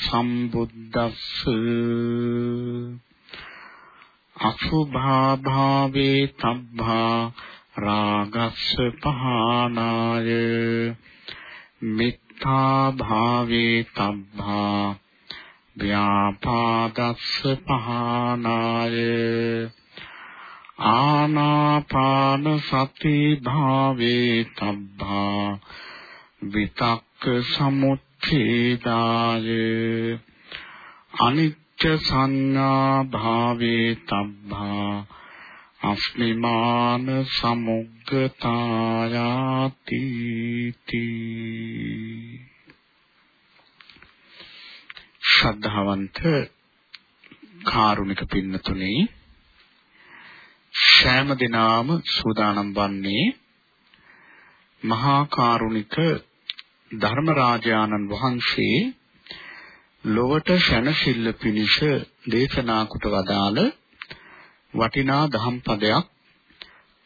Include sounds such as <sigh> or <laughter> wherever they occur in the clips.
සම්බුද්දස්ස අසුභා භාවේ තබ්බා රාගස්ස පහනාය මිත්තා භාවේ තබ්බා ව්‍යාපාදස්ස පහනාය ආනාපාන සති භාවේ තබ්බා විතක්ක සමුත් ඡේදාය අනිච්ච සංඥා භාවේ තබ්බා අස්මිමාන සමුග්ගතායාති ශ්‍රද්ධාවන්ත කාරුණික පින්නතුනේ සෑම දිනාම සූදානම් වන්නේ මහා කාරුණික ධර්මරාජානන් වහන්සේ ලොවට ශනසිල්ල පිණිස දේශනා කොට වදාළ වටිනා දහම් පදයක්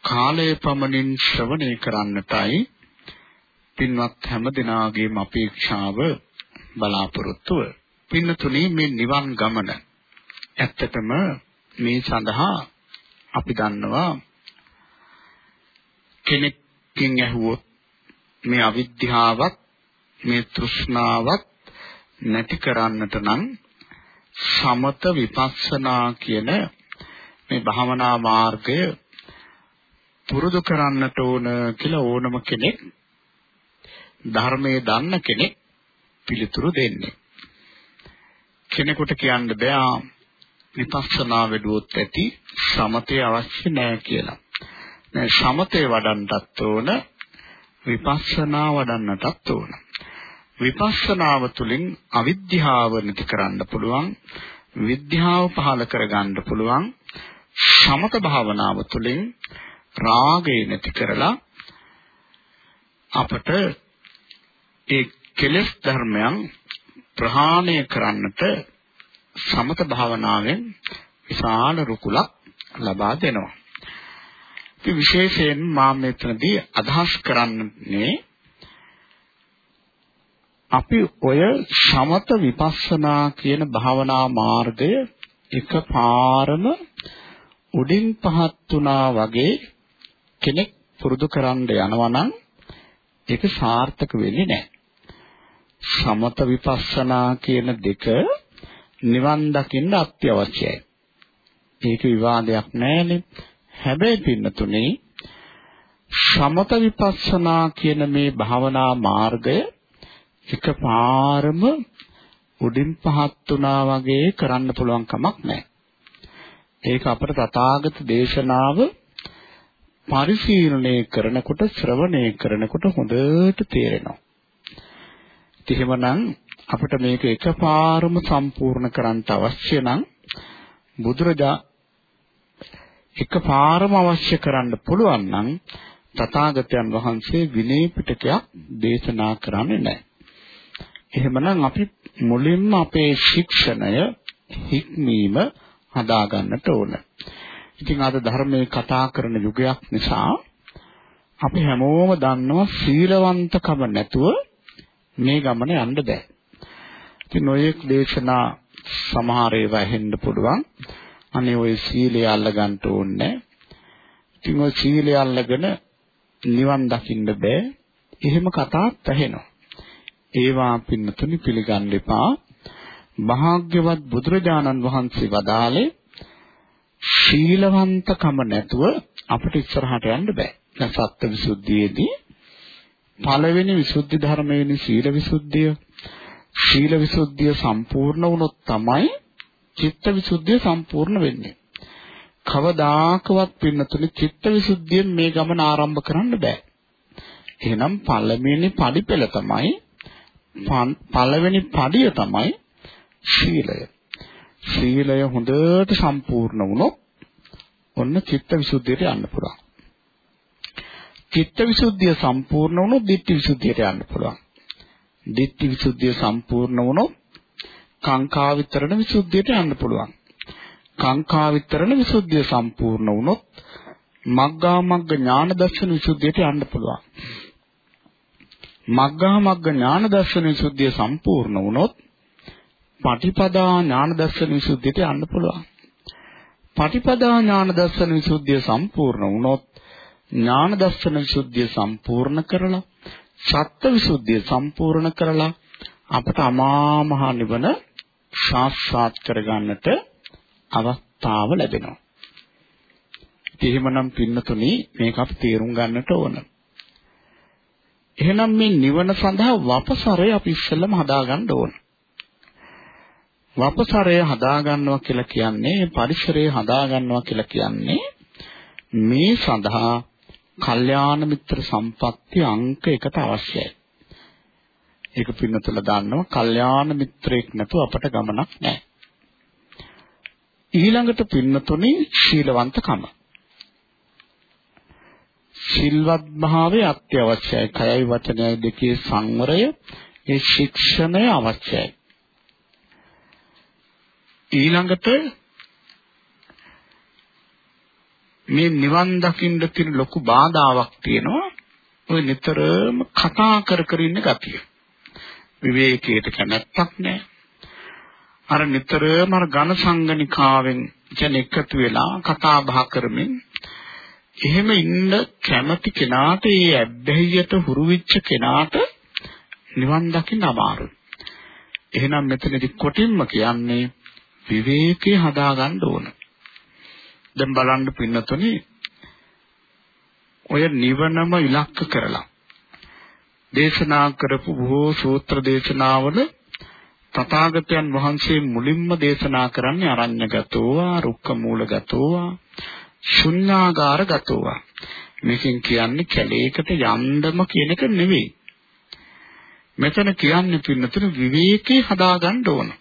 කාලය පමණින් ශ්‍රවණය කරන්නටයි පින්වත් හැම දිනාගේම අපේක්ෂාව බලාපොරොත්තුව. පින්නතුනේ මේ නිවන් ගමන ඇත්තටම මේ සඳහා අපි දන්නවා කෙනෙක්ගෙන් ඇහුවොත් මේ අවිද්‍යාවත් මේ තෘෂ්ණාවත් නැති කරන්නට නම් සමත විපස්සනා කියන මේ භාවනා මාර්ගය පුරුදු කරන්නට ඕන කියලා ඕනම කෙනෙක් ධර්මයේ දන්න කෙනෙක් පිළිතුරු දෙන්නේ. කෙනෙකුට කියන්න බෑ විපස්සනා වැඩුවොත් ඇති සමතේ අවශ්‍ය නෑ කියලා. දැන් සමතේ වඩන්නටත් ඕන විපස්සනා වඩන්නටත් ඕන. විපස්සනාව තුළින් අවිද්‍යාව නැති කරන්න පුළුවන් විද්‍යාව පහළ කරගන්න පුළුවන් සමත භාවනාව තුළින් රාගය නැති කරලා අපට ඒ කෙලෙස් ධර්මයන් ප්‍රහාණය කරන්නට සමත භාවනාවෙන් විශාල රුකුලක් ලබා දෙනවා. ඉතින් විශේෂයෙන් මා මෙතනදී අදහස් කරන්නේ අපි ඔය සමත විපස්සනා කියන භාවනා මාර්ගය එකපාරම උඩින් පහත් වුණා වගේ කෙනෙක් පුරුදු කරන්න යනවා නම් ඒක සාර්ථක වෙන්නේ නැහැ. සමත විපස්සනා කියන දෙක නිවන් දකින්න අත්‍යවශ්‍යයි. ඒක විවාදයක් නැහැනේ. හැබැයි පින්නතුනේ සමත විපස්සනා කියන මේ භාවනා මාර්ගය එකපාරම උඩින් පහත් වුණා වගේ කරන්න පුළුවන් කමක් නැහැ. ඒක අපට තථාගත දේශනාව පරිශීලනය කරනකොට ශ්‍රවණය කරනකොට හොඳට තේරෙනවා. එහෙමනම් අපිට මේක එකපාරම සම්පූර්ණ කරන්න අවශ්‍ය නම් බුදුරජා එකපාරම අවශ්‍ය කරන්න පුළුවන් නම් තථාගතයන් වහන්සේ විනය පිටකයක් දේශනා කරන්නේ නැහැ. එහෙමනම් අපි මුලින්ම අපේ ශික්ෂණය හික්මීම හදා ගන්නට ඕන. ඉතින් අද ධර්මයේ කතා කරන යුගයක් නිසා අපි හැමෝම දන්නවා සීලවන්තකම නැතුව මේ ගමන යන්න බෑ. ඉතින් ඔයෙක් දේශනා සමහර ඒවා ඇහෙන්න පුළුවන්. අනේ ඔය සීලය අල්ලගන්න ඕනේ. ඉතින් ඔය සීලය අල්ලගෙන නිවන් දකින්න බෑ. එහෙම කතාත් ඇහෙනවා. ඒවා පින්නතුනි පිළිගන්න එපා. භාග්‍යවත් බුදුරජාණන් වහන්සේ වදාළේ ශීලවන්තකම නැතුව අපිට ඉස්සරහට යන්න බෑ. දැන් සත්‍ය විසුද්ධියේදී පළවෙනි විසුද්ධි ධර්මයේනි සීල විසුද්ධිය. සීල විසුද්ධිය සම්පූර්ණ වුණොත් තමයි චිත්ත විසුද්ධිය සම්පූර්ණ වෙන්නේ. කවදාකවත් පින්නතුනි චිත්ත විසුද්ධියෙන් මේ ගමන ආරම්භ කරන්න බෑ. එහෙනම් පළවෙනි පඩිපෙළ තමයි පළවෙනි පඩිය තමයි ශීලය. සීලය හොඳට සම්පූර්ණ වුණොත් ඔන්න චිත්තවිසුද්ධියට යන්න පුළුවන්. චිත්තවිසුද්ධිය සම්පූර්ණ වුණොත් ditthිවිසුද්ධියට යන්න පුළුවන්. ditthිවිසුද්ධිය සම්පූර්ණ වුණොත් කාංකා විතරණ විසුද්ධියට යන්න පුළුවන්. කාංකා විතරණ විසුද්ධිය සම්පූර්ණ වුණොත් මග්ගා මග්ග ඥාන දර්ශන විසුද්ධියට යන්න පුළුවන්. මග්ගා මග්ග ඥාන දර්ශන විසුද්ධිය සම්පූර්ණ වුණොත් පටිපදා ඥාන දර්ශන විසුද්ධියට යන්න පුළුවන්. පටිපදා ඥාන දර්ශන විසුද්ධිය සම්පූර්ණ වුණොත් ඥාන දර්ශන විසුද්ධිය සම්පූර්ණ කරලා සත්‍ය විසුද්ධිය සම්පූර්ණ කරලා අපට අමා මහ නිවන සාක්ෂාත් කරගන්නට අවස්ථාව ලැබෙනවා. එහෙමනම් පින්නතුනි මේක අපි තේරුම් ගන්නට ඕන. එහෙනම් මේ නිවන සඳහා වපසරය අපි ඉස්සෙල්ලම හදාගන්න ඕන. වපසරය හදාගන්නවා කියලා කියන්නේ පරිසරය හදාගන්නවා කියලා කියන්නේ මේ සඳහා කල්යාණ මිත්‍ර සම්පත්‍ය අංක එකට අවශ්‍යයි. ඒක පින්නතුල දාන්නවා කල්යාණ මිත්‍රයෙක් නැතුව අපට ගමනක් නැහැ. ඊළඟට පින්නතුනේ ශීලවන්තකම. සිල්වත් භාවය අත්‍යවශ්‍යයි. කයයි වචනයයි දෙකේ සංවරය ඒ ශික්ෂණය අවශ්‍යයි. ඊළඟට මේ නිවන් දකින්න තියෙන ලොකු බාධාවක් තියෙනවා. ඔය නිතරම කතා කර කර ඉන්න ගතිය. විවේකයට කැමැත්තක් නැහැ. අර නිතරම අර ඝන සංගණිකාවෙන් කියන එකතු වෙලා කතා බහ කරමින් එහෙම ඉන්න කැමති කෙනාට ඒ ඇබ්බැහියට හුරු වෙච්ච කෙනාට නිවන් දකින්න අමාරුයි. එහෙනම් මෙතනදි කොටින්ම කියන්නේ විවේකේ හදාගන්න ඕන. දැන් බලන්න පින්නතුනි ඔය නිවනම ඉලක්ක කරලා දේශනා කරපු බොහෝ සූත්‍ර දේශනාවල තථාගතයන් වහන්සේ මුලින්ම දේශනා කරන්නේ අරඤ්‍යගතෝවා රුක්ක මූලගතෝවා ශුන්‍යාගාරගතෝවා මේකෙන් කියන්නේ කැලේකට යන්නම කියන එක නෙවෙයි මෙතන කියන්නේ පින්නතුන විවේකේ හදාගන්න ඕන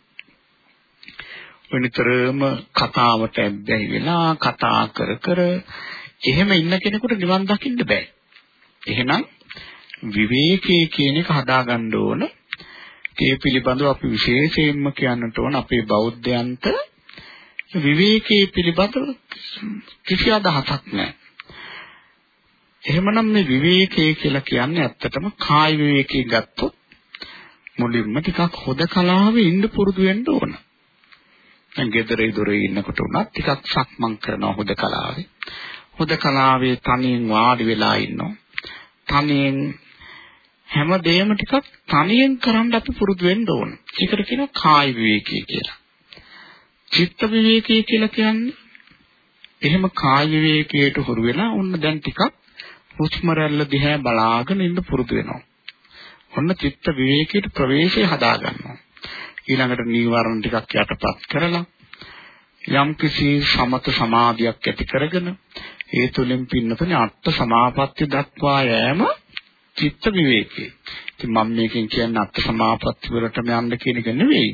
වෙනතරම කතාවට ඇබ්බැහි වෙලා කතා කර කර එහෙම ඉන්න කෙනෙකුට නිවන් දකින්න බෑ. එහෙනම් විවේකයේ කියන එක හදාගන්න ඕන. ඒ පිළිබඳව අපි විශේෂයෙන්ම කියන්නට ඕන අපේ බෞද්ධයන්ට විවේකයේ පිළිබඳව කිසි අදහසක් නැහැ. එහෙමනම් මේ විවේකයේ කියලා කියන්නේ ඇත්තටම කාය විවේකී ගත්තොත් මුලින්ම ටිකක් හොදකලාවේ ඉන්න පුරුදු වෙන්න ඕන. දැන් ගෙදර ඉදොරේ ඉන්නකොට උනත් ටිකක් සක්මන් කරනවා හොදකලාවේ. හොදකලාවේ තනියෙන් වාඩි වෙලා ඉන්නවා. තනියෙන් හැමදේම ටිකක් තනියෙන් කරන්න අපි පුරුදු වෙන්න ඕන. ඒකට කියනවා කාය විවේකී කියලා. චිත්ත විවේකී කියලා කියන්නේ එහෙම කාය විවේකයට හුරු වෙලා ඔන්න දැන් ටිකක් හුස්ම රැල්ල දිහා බලාගෙන ඉන්න පුරුදු වෙනවා. ඔන්න චිත්ත විවේකයට ප්‍රවේශය හදා ගන්නවා. ඊළඟට නීවරණ ටිකක් යටපත් කරලා යම් කිසි සමත සමාධියක් ඇති කරගෙන ඒ තුලින් පින්නතුනේ අට්ඨ සමාපatti දක්වා යෑම චිත්ත විවේකේ. ඉතින් මම මේකෙන් කියන්නේ අට්ඨ සමාපatti වලටම යන්න කියන එක නෙවෙයි.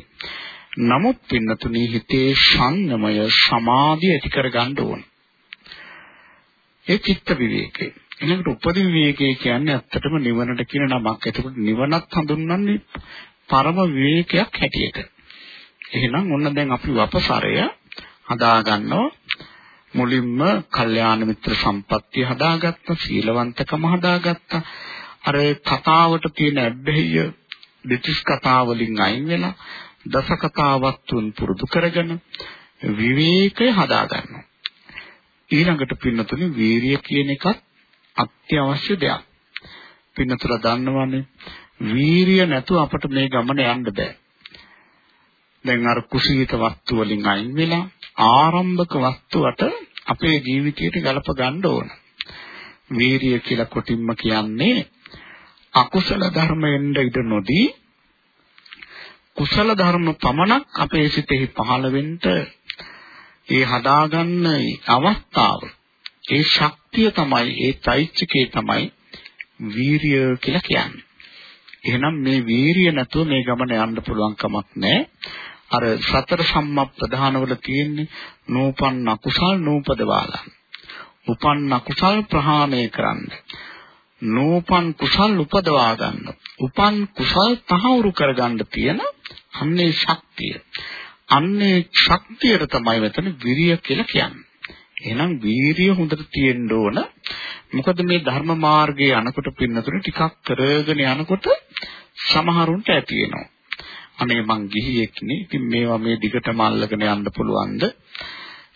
නමුත් පින්නතුනේ හිතේ සංයමය සමාධිය ඇති කරගන්න ඕන. ඒ චිත්ත විවේකේ. ඊළඟට උපදි විවේකේ කියන්නේ ඇත්තටම නිවනට කියන නමක්. එතකොට නිවනත් හඳුන්වන්නේ පරම විවේකයක් හැටියට. එහෙනම් ඔන්න දැන් අපි වපසරය හදා ගන්නවා. මුලින්ම කල්යාණ මිත්‍ර සම්පත්තිය හදාගත්තා, සීලවන්තකම හදාගත්තා. අර කතාවට තියෙන ඇබ්බැහිය දෙතිස් කතා වලින් අයින් වෙලා දස කතාවත් තුන් පුරුදු කරගෙන විවේකය හදා ගන්නවා. ඊළඟට පින්නතුනි වීරිය කියන එකත් අත්‍යවශ්‍ය දෙයක්. පින්නතුල දන්නවනේ වීරිය නැතුව අපට මේ ගමන යන්න බෑ. දැන් අර කුසීත වස්තු වලින් අයින් වෙලා ආරම්භක වස්තුවට අපේ ජීවිතයට ගලප ගන්න ඕන. වීරිය කියලා කොටින්ම කියන්නේ අකුසල ධර්මයෙන් ඉඳ නොදී කුසල ධර්ම පමණක් අපේ සිතෙහි පහළ වෙන්න ඒ හදාගන්න අවස්ථාව ඒ ශක්තිය තමයි ඒ চৈতසිකේ තමයි වීරිය කියලා කියන්නේ. එහෙනම් මේ වීරිය නැතුව මේ ගමන යන්න පුළුවන් කමක් නැහැ. අර සතර සම්මප්පදානවල තියෙන්නේ නූපන් අකුසල් නූපදවාලන්. උපන් අකුසල් ප්‍රහාණය කරන්න. නූපන් කුසල් උපදවා ගන්න. උපන් කුසල් තහවුරු කරගන්න තියෙන අන්නේ ශක්තිය. අන්නේ ශක්තියට තමයි මෙතන විරිය කියලා කියන්නේ. එහෙනම් වීරිය හොඳට තියෙන්න ඕන. මොකද මේ ධර්ම මාර්ගයේ යනකොට පින්නතුනේ ටිකක් කරගෙන යනකොට සමහරුන්ට ඇති වෙනවා. අනේ මං ගිහියෙක් නේ. ඉතින් මේවා මේ දිගටම අල්ලගෙන යන්න පුළුවන්ද?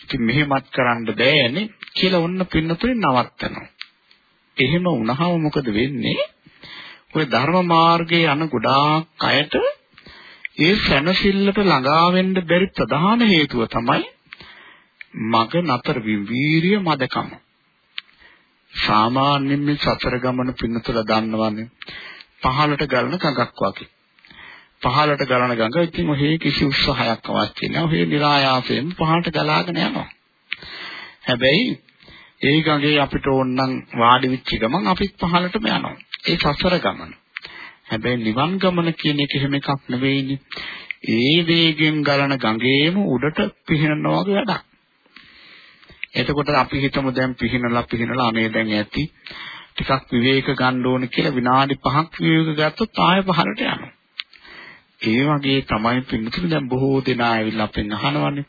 ඉතින් මෙහෙමත් කරන්න බෑනේ කියලා ඔන්න පින්නතුනේ නවත්තනවා. එහෙම වුණාම මොකද වෙන්නේ? ඔය ධර්ම මාර්ගයේ යන ගොඩාක් අයට ඒ සැනසෙල්ලට ළඟා වෙන්න බැරි ප්‍රධාන හේතුව තමයි මග නතර වීරිය මදකම. සාමාන්‍යයෙන් මේ සතර ගමන පින්නතුල දන්නවනේ. පහළට ගලන ගඟක් වගේ. පහළට ගලන ගඟ ඉතින් ඔහේ කිසි උත්සාහයක් අවශ්‍ය නැහැ. ඔහේ નિરાයාසයෙන් පහළට ගලාගෙන යනවා. හැබැයි ඒ ගඟේ අපිට ඕනනම් වාඩි වෙච්ච ගමන් අපිත් පහළටම යනවා. ඒ සසර ගමන. හැබැයි නිවන් ගමන කියන එක එහෙම එකක් නෙවෙයිනේ. ඒ වේගෙන් ගලන ගඟේම උඩට පිහිනනවා වගේ වැඩක්. එතකොට අපි හිතමු දැන් පිහිනලා පිහිනලා අනේ දැන් ඇති ටිකක් විවේක ගන්න ඕන කියලා විනාඩි 5ක් විවේක ගත්තොත් ආයෙ පහළට යනවා. ඒ වගේ තමයි පින්නතුනේ දැන් බොහෝ දෙනා ඇවිල්ලා අපෙන් අහනවානේ.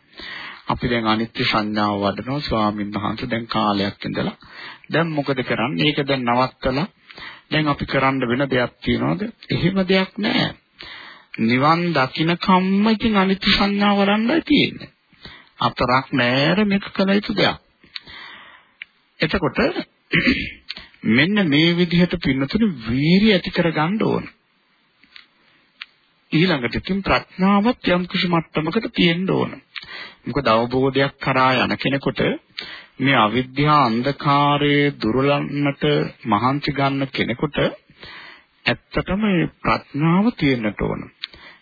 අපි දැන් අනිත්‍ය සංඥාව වඩනවා ස්වාමීන් වහන්සේ දැන් කාලයක් ඉඳලා. දැන් මොකද කරන්නේ? ඒක දැන් නවත්තලා දැන් අපි කරන්න වෙන දෙයක් තියනවද? එහෙම දෙයක් නැහැ. නිවන් දකින්නකම්ම ඉතින් අනිත්‍ය සංඥාව වඩන්නයි තියෙන්නේ. අතරක් නෑර මේක කළ යුතු දෙයක්. එතකොට <clears throat> මෙන්න මේ විදිහට පින්නතුනේ වීරිය ඇති කරගන්න ඕන. ඊළඟට ඉතින් ප්‍රඥාවත් යම් කිසි මට්ටමකට තියෙන්න ඕන. මොකද අවබෝධයක් කරා යන කෙනෙකුට මේ අවිද්‍යා අන්ධකාරයේ දුරලන්නට මහන්සි ගන්න කෙනෙකුට ඇත්තටම මේ ප්‍රඥාව තියෙන්නට ඕන.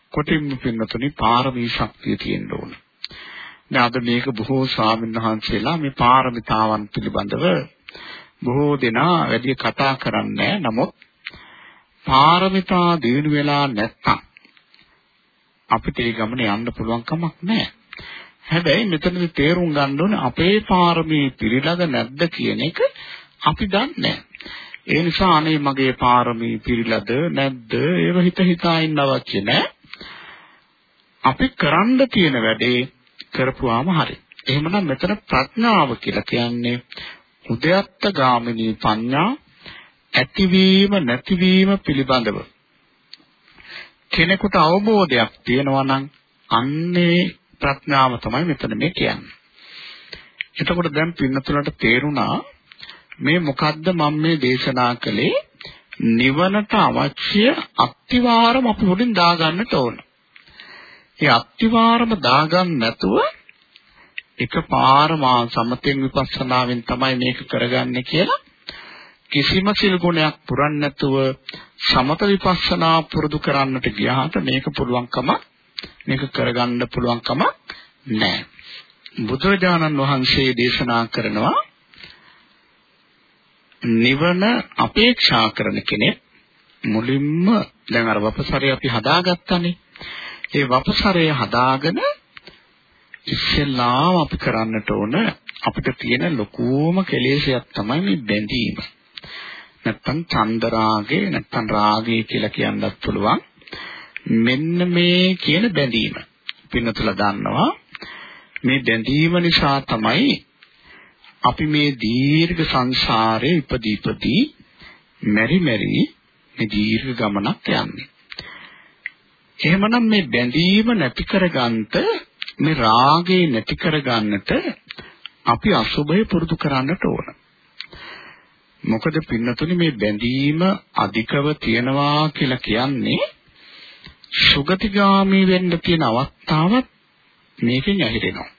කොටින්ම පින්නතුනි පාරමී ශක්තිය තියෙන්න ඕන. දැන් අද මේක බොහෝ ස්වාමීන් වහන්සේලා මේ පාරමිතාවන් පිළිබඳව බොහෝ දෙනා වැඩි කතා කරන්නේ නමුත් පාරමිතා දිනු වෙලා නැත්තම් අපිට ඒ ගමන යන්න පුළුවන් කමක් නැහැ. හැබැයි මෙතනදි තේරුම් ගන්න ඕනේ අපේ පාරමී පිළිලද නැද්ද කියන එක අපි දන්නේ ඒ නිසා අනේ මගේ පාරමී පිළිලද නැද්ද ඒව හිත හිතා ඉන්න අවශ්‍ය නැහැ. අපි කරන්න තියෙන වැඩේ කරපුවාම හරි. එහෙමනම් මෙතන ප්‍රඥාව කියලා කියන්නේ උද්‍යත්ත ගාමිනී පඤ්ඤා ඇතිවීම නැතිවීම පිළිබඳව කෙනෙකුට අවබෝධයක් තියෙනවා නම් අන්නේ ප්‍රඥාව තමයි මෙතන මේ කියන්නේ. එතකොට දැන් පින්නතුලට තේරුණා මේ මොකද්ද මම මේ දේශනා කළේ නිවනට අවශ්‍ය අත්තිවාරම අපි මුලින් දාගන්නට ඕන. ඒ අත්තිවාරම දාගන්න නැතුව එකපාරම සමතෙන් විපස්සනාවෙන් තමයි මේක කරගන්නේ කියලා කිසිම සිල් ගුණයක් පුරන්නේ නැතුව සමත විපස්සනා පුරුදු කරන්නට ගියාට මේක පුළුවන්කම මේක කරගන්න පුළුවන්කම නැහැ. බුදුරජාණන් වහන්සේ දේශනා කරනවා නිවන අපේක්ෂා කරන කෙනෙක් මුලින්ම දැන් අර වපසරය අපි හදාගත්තානේ. ඒ වපසරය හදාගෙන ඉස්සෙල්ලාම අපි කරන්නට ඕන අපිට තියෙන ලොකුම කෙලෙසයක් තමයි මේ බැඳීම. නැත්තම් චන්දරාගය නැත්තම් රාගය කියලා කියන්නත් පුළුවන්. මෙන්න මේ කියන බැඳීම. පින්නතුලා දන්නවා මේ බැඳීම නිසා තමයි අපි මේ දීර්ඝ සංසාරේ ඉපදී ඉපදී මෙරි මෙරි මේ දීර්ඝ ගමනක් යන්නේ. එහෙමනම් මේ බැඳීම නැති කරගන්නට මේ රාගේ නැති කරගන්නට අපි අසුබය පුරුදු කරන්නට ඕන. මොකද පින්නතුනි මේ බැඳීම අධිකව තියනවා කියලා කියන්නේ සුගතිගාමී වෙන්න තියෙන අවස්ථාවක් මේකෙන් ඇහිරෙනවා.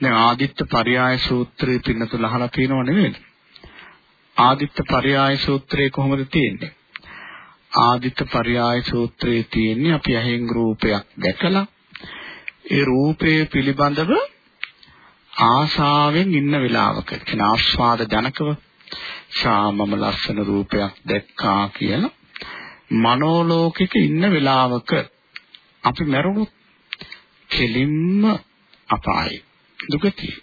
දැන් ආදිත්ත පරයාය සූත්‍රය පින්නතුල අහලා තියෙනව නෙවෙයි. ආදිත්ත පරයාය සූත්‍රය කොහොමද තියෙන්නේ? ආදිත්ත පරයාය සූත්‍රයේ තියෙන්නේ අපි අහෙන් රූපයක් දැකලා ඒ රූපය පිළිබඳව ආශාවෙන් ඉන්න වෙලාවක කියන ආස්වාද ජනකව ශාමම ලස්සන රූපයක් දැක්කා කියලා මනෝලෝකික ඉන්න වෙලාවක අපි මරුණොත් කෙලින්ම අපායි දුගතිය.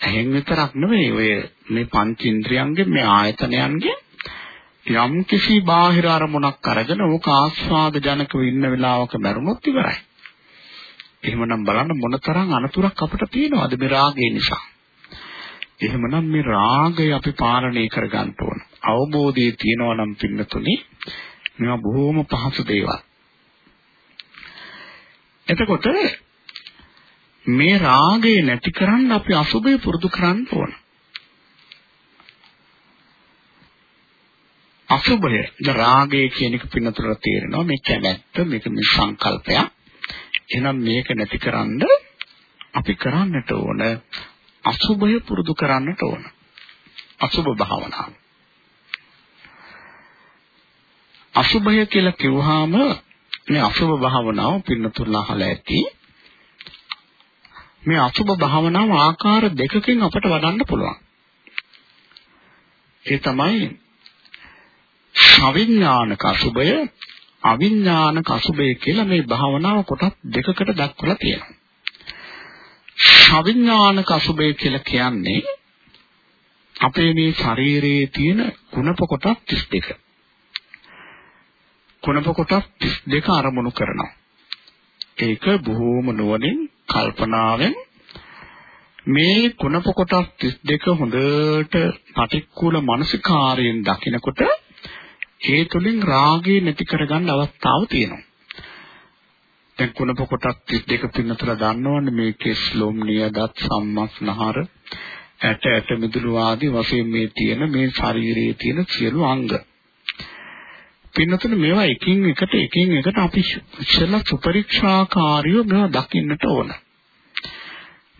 එහෙන් විතරක් නෙවෙයි ඔය මේ පංචේන්ද්‍රයන්ගේ මේ ආයතනයන්ගේ යම් කිසි බාහිර අරමුණක් අරගෙන ඕක ආස්වාද ජනකව ඉන්න වෙලාවක මරුණොත් ඉවරයි. එහෙමනම් බලන්න මොනතරම් අනතුරක් අපිට තියෙනවද මේ රාගය නිසා. එහෙමනම් මේ රාගය අපි පාලනය කරගන්න ඕන. අවබෝධයේ තියෙනවා නම් පින්නතුනි මේවා බොහොම පහසු දේවල්. එතකොට මේ රාගය නැති කරන්න අපි අසුබය පුරුදු කරන්න ඕන. අසුබය ද රාගය කියන එක පින්නතර තේරෙනවා මේ කැමැත්ත මේක මේ සංකල්පයක්. එහෙනම් මේක නැතිකරන්න අපි කරන්නට ඕන අසුබය පුරුදු කරන්නට ඕන. අසුබ භාවනාව. අසුබය කියලා කිව්වහම මේ අසුබ භාවනාව පින්නතුල්ලා අහලා ඇති. මේ අසුබ භාවනාව ආකාර දෙකකින් අපට වඩන්න පුළුවන්. ඒ තමයි සවිඥානික අසුබය අවිඥානික අසුබය කියලා මේ භාවනාව කොටස් දෙකකට දක්වලා තියෙනවා. සවිඥානික අසුබය කියලා කියන්නේ අපේ මේ ශරීරයේ තියෙන කුණප කොටස් 32. කුණප කොටස් 32 අරමුණු කරනවා. ඒක බොහෝම නුවණින් කල්පනාවෙන් මේ කුණප කොටස් 32 හොඳට පටික්කුල මානසිකාරයෙන් දකිනකොට ඒ තුලින් රාගය නැති කරගන්න අවස්ථාව තියෙනවා. දැන් කුණප කොටස් 32 පින්නතර දන්නවනේ මේ කෙස් ලොම් නියදත් සම්මස් නහර ඇට ඇට මිදුළු ආදී වශයෙන් මේ තියෙන මේ ශරීරයේ තියෙන සියලු අංග. පින්නතර මේවා එකින් එකට එකින් එකට අපි ඉස්සෙල්ලා සුපරීක්ෂාකාරීව මේවා දකින්නට ඕන.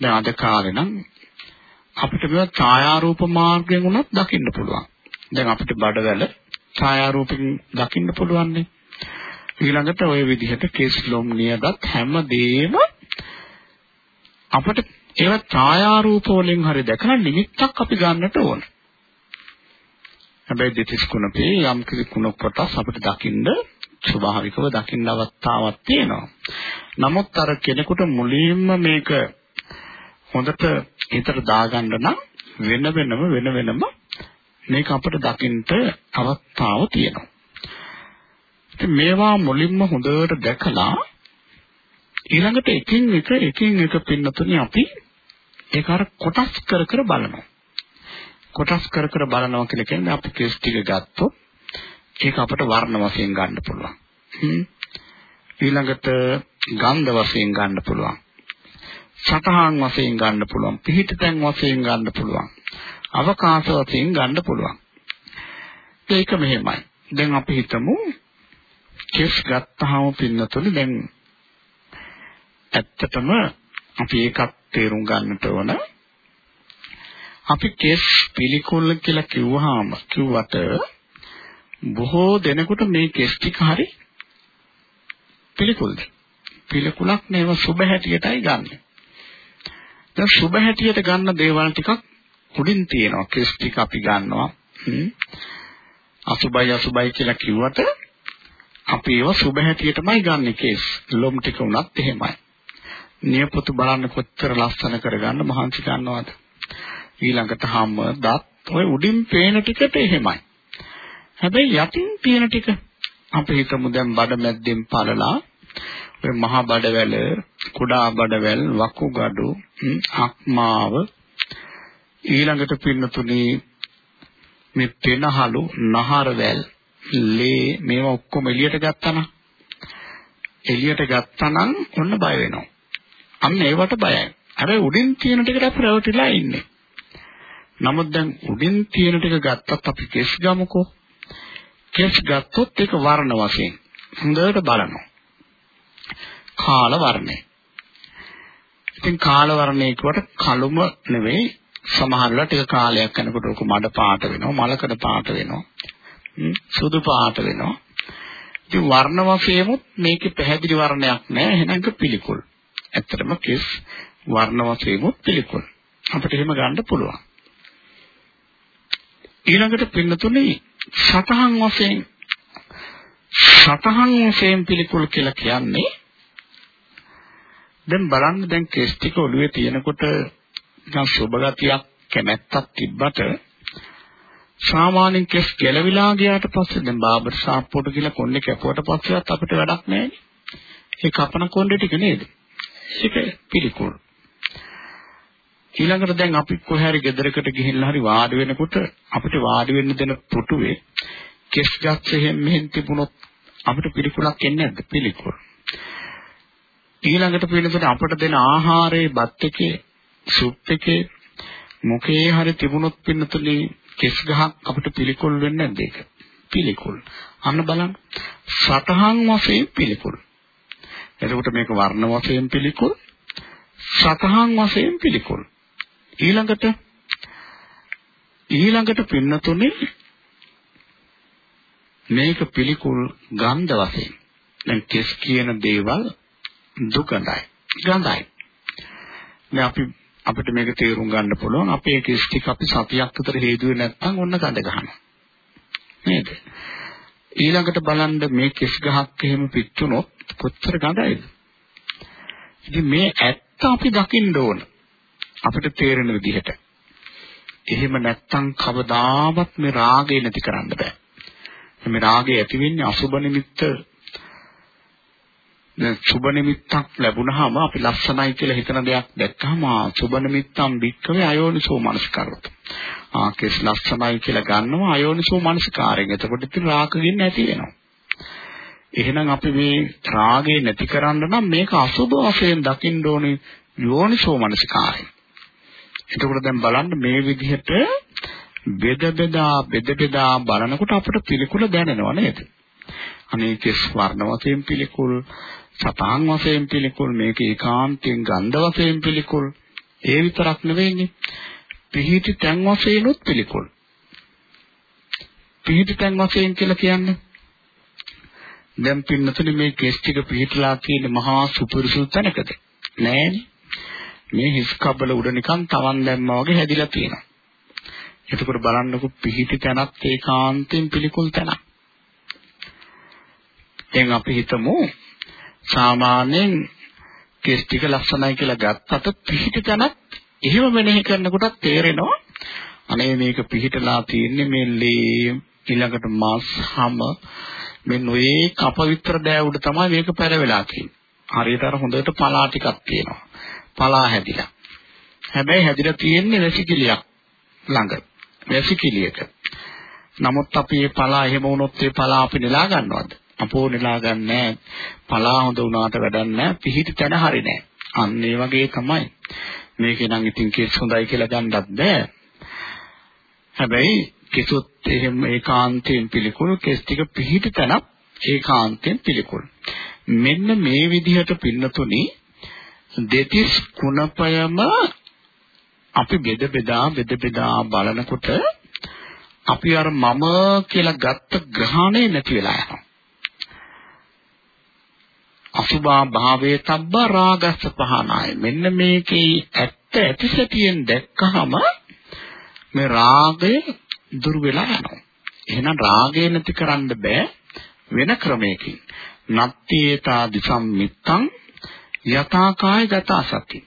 දැන් අද කාලේ නම් අපිට මේවා ඡායාරූප මාර්ගයෙන් උනත් දකින්න පුළුවන්. දැන් අපිට බඩවැල ඡායාරූපකින් දකින්න පුළුවන් නේ. ඊළඟට ওই විදිහට කේස් ලොම් නියදත් හැම දෙෙම අපිට ඒවා ඡායාරූප වලින් හරි දැකලා නිමිත්තක් අපි ගන්නට ඕන. හැබැයි දෙතිස් කුණපේ යම් කිසි කුණ කොටස් අපිට දකින්න ස්වභාවිකව දකින්න අවස්ථාවක් තියෙනවා. නමුත් අර කෙනෙකුට මුලින්ම මේක හොඳට හිතට දාගන්න නම් වෙන වෙනම වෙන වෙනම මේක අපිට දකින්න අවස්ථාව තියෙනවා. ඉතින් මේවා මුලින්ම හොඳට දැකලා ඊළඟට එකින් එක එකින් එක පින්නතුනි අපි ඒක අර කොටස් කර කර බලනවා. කොටස් කර කර බලනවා කියලා කියන්නේ අපි කෙස් ටික ගත්තොත් ඒක අපට වර්ණ වශයෙන් ගන්න පුළුවන්. ඊළඟට ගන්ධ වශයෙන් ගන්න පුළුවන්. සතහන් වශයෙන් ගන්න පුළුවන්. පිහිටතෙන් වශයෙන් ගන්න පුළුවන්. අවකාශ වශයෙන් ගන්න පුළුවන්. ඒක මෙහෙමයි. දැන් අපි හිතමු කෙස් ගත්තාම පින්නතුනේ දැන් ඇත්තටම අපි ඒකත් තේරුම් ගන්නට ඕන. අපි කෙස් පිළිකුල් කියලා කිව්වහම කිව්වට බොහෝ දෙනෙකුට මේ කෙස් ටික හරි පිළිකුල්ද? පිළිකුලක් නේව සුබ හැටියටයි ගන්නෙ. දැන් සුබ හැටියට ගන්න දේවල් ටිකක් උඩින් තියෙනවා. කෙස් ටික අපි ගන්නවා. අසුබයි අසුබයි කියලා කිව්වට අපි ඒව සුබ හැටියටමයි ගන්න කේස්. ලොම් ටික උනත් එහෙමයි. නියපොතු බලන්න කොච්චර ලස්සන කරගන්න මහන්සි ගන්නවද? ඊළඟට හැම දත් ඔය උඩින් පේන ටිකට එහෙමයි. හැබැයි යටින් තියෙන ටික අපි හිතමු දැන් බඩ මැද්දෙන් පළලා ඔය මහා බඩවැල, කුඩා බඩවැල්, වකුගඩු, අක්මාව ඊළඟට පින්නතුනේ මේ පෙනහලු, නහරවැල් ලේ මේවා ඔක්කොම එළියට ගත්තා එළියට ගත්තා නම් ඔන්න බය වෙනවා. අන්න ඒවට බයයි. හැබැයි උඩින් තියෙන ටිකට අපි රැවටිලා ඉන්නේ. නමුත් දැන් උඩින් තියෙන ටික ගත්තත් අපි කෙස් ගමුකෝ. කෙස් ගත්තොත් ඒක වර්ණ වශයෙන් හොඳට බලනවා. කාල වර්ණය. ඉතින් කාල වර්ණය කියවට කළුම නෙවෙයි සමහරවිට ටික කාලයක් යනකොට ඔක මඩ පාට වෙනවා මලකඩ පාට වෙනවා සුදු පාට වෙනවා. ඉතින් වර්ණ වශයෙන්මුත් මේකේ පැහැදිලි වර්ණයක් නැහැ. එහෙනම් ඒක පිළිකුල්. ඇත්තටම කිස් වර්ණ වශයෙන්මුත් පිළිකුල්. අපිට එහෙම ගන්න පුළුවන්. ඊළඟට පින්නතුනේ සතහන් වශයෙන් සතහන් වශයෙන් පිළිකුල් කියලා කියන්නේ දැන් බලන්න දැන් කෙස් ටික ඔළුවේ තියෙනකොට නිකන් සුබ ගතියක් කැමැත්තක් තිබ්බට සාමාන්‍යයෙන් කෙස් ගැලවිලා ගියාට පස්සේ දැන් බාබර් ශාප්පුවට කියලා කොණ්ඩේ කැපුවට පස්සෙවත් අපිට වැඩක් නැහැ. ඒ කපන කොණ්ඩේ ටික නේද? ඒක පිළිකුල්. ඊළඟට දැන් අපි කොහේ හරි ගෙදරකට ගිහිල්ලා හරි වාඩි වෙනකොට අපිට වාඩි වෙන්න දෙන පුටුවේ කෙස් ගස් එහෙම මෙහෙන් තිබුණොත් අපිට පිළිකුලක් එන්නේ නැද්ද? පිළිකුල්. ඊළඟට පිළිකුල අපට දෙන ආහාරයේ බත් එකේ සුප් එකේ මොකේ හරි තිබුණොත් පින්නතුනේ කෙස් ගහක් අපිට පිළිකුල් වෙන්නේ නැද්ද ඒක? පිළිකුල්. අන්න බලන්න. සතහන් වශයෙන් පිළිකුල්. එතකොට මේක වර්ණ වශයෙන් පිළිකුල්. සතහන් වශයෙන් පිළිකුල්. ඊළඟට ඊළඟට පින්නතුනේ මේක පිළිකුල් ගන්ධ වශයෙන්. දැන් කෙස් කියන දේවල් දුකඳයි. ගඳයි. දැන් අපි අපිට මේක තේරුම් ගන්න පුළුවන් අපේ කෙස් ටික අපි සතියක් විතර හේදුවේ නැත්නම් ඔන්න ගඳ ගන්නවා. නේද? ඊළඟට බලන්න මේ කෙස් ගහක් එහෙම පිච්චුනොත් කොච්චර ගඳයිද? ඉතින් මේ ඇත්ත අපි දකින්න ඕන. අපිට තේරෙන විදිහට. එහෙම නැත්නම් කවදාවත් මේ රාගය නැති කරන්න බෑ. මේ රාගය ඇති වෙන්නේ අසුබ නිමිත්ත දැන් සුබ නිමිත්තක් ලැබුණාම අපි ලස්සනයි කියලා හිතන දෙයක් දැක්කම සුබ නිමිත්තම් වික්කවේ අයෝනිසෝ මනස්කාරවත්. ආ කෙස් ලස්සනයි කියලා ගන්නවා අයෝනිසෝ මනස්කාරයෙන්. එතකොට ඉතින් රාගයෙන් නැති වෙනවා. එහෙනම් අපි මේ රාගය නැති කරන්න නම් මේක අසුබ වශයෙන් දකින්න ඕනේ යෝනිසෝ මනස්කාරයෙන්. එතකොට දැන් බලන්න මේ විදිහට බෙද බෙදා බෙද බෙදා බලනකොට අපිට පිළිකුල දැනෙනව නේද? අනේ කෙස් වර්ණ වශයෙන් පිළිකුල් සතාන් වශයෙන් පිළිකුල් මේක ඒකාන්තයෙන් ගන්ධ වශයෙන් පිළිකුල්. ඒ විතරක් නෙවෙයිනේ. පිහිටි තැන් වශයෙන්ුත් පිළිකුල්. පිහිටි තැන් වශයෙන් කියලා කියන්නේ? දැන් පින්නතුනේ මේ කෙස් ටික පිහිටලා තියෙන මහා සුපිරිසුදු තැනකද? නෑනේ. මේ හිස් කබල උඩ නිකන් තවන් දැම්මා වගේ හැදිලා තියෙනවා එතකොට බලන්නකො පිහිටි තැනක් ඒකාන්තයෙන් පිළිකුල් තැනක් දැන් අපි හිතමු සාමාන්‍යයෙන් කෙස් ටික ලස්සනයි කියලා ගත්තට පිහිට තැනක් එහෙම මෙනෙහි කරනකොට තේරෙනවා අනේ මේක පිහිටලා තියෙන්නේ මේ ලේ ඊළඟට මාස් හැම මේ නොයේ කපවිතර දෑ උඩ තමයි මේක පෙරවෙලා තියෙන්නේ. හරියට අර හොඳට පලා ටිකක් තියෙනවා. පලා හැදිලා. හැබැයි හැදිලා තියෙන්නේ වැසිකිලියක් ළඟ. වැසිකිලියක. නමුත් අපි මේ පලා එහෙම වුණොත් ඒ පලා අපි නෙලා ගන්නවද? අපෝ නෙලා ගන්නෑ. පලා හොඳ වුණාට වැඩක් නෑ. පිහිටි තැන හරි නෑ. අන්න ඒ වගේ තමයි. මේකේ නම් ඉතින් කෙස් හොඳයි කියලා ගන්නත් බෑ. හැබැයි කෙසොත් එහෙම ඒකාන්තයෙන් පිළිකුල් කෙස් ටික පිහිටි තැනක් ඒකාන්තයෙන් පිළිකුල්. මෙන්න මේ විදිහට පින්නතුනි දෙතිස් කුණපයම අපි බෙද බෙදා බෙද බෙදා බලනකොට අපි අර මම කියලා ගත්ත ග්‍රහණය නැති වෙලා යනවා. අසුභා භාවයේ තබ්බ රාගස්ස පහනාය. මෙන්න මේකේ ඇත්ත ඇතිසැටියෙන් දැක්කහම මේ රාගය දුර වෙලා යනවා. එහෙනම් රාගය නැති කරන්න බෑ වෙන ක්‍රමයකින්. නත්තේතා දිසම්මිත්තං යථාකාය ගත සති.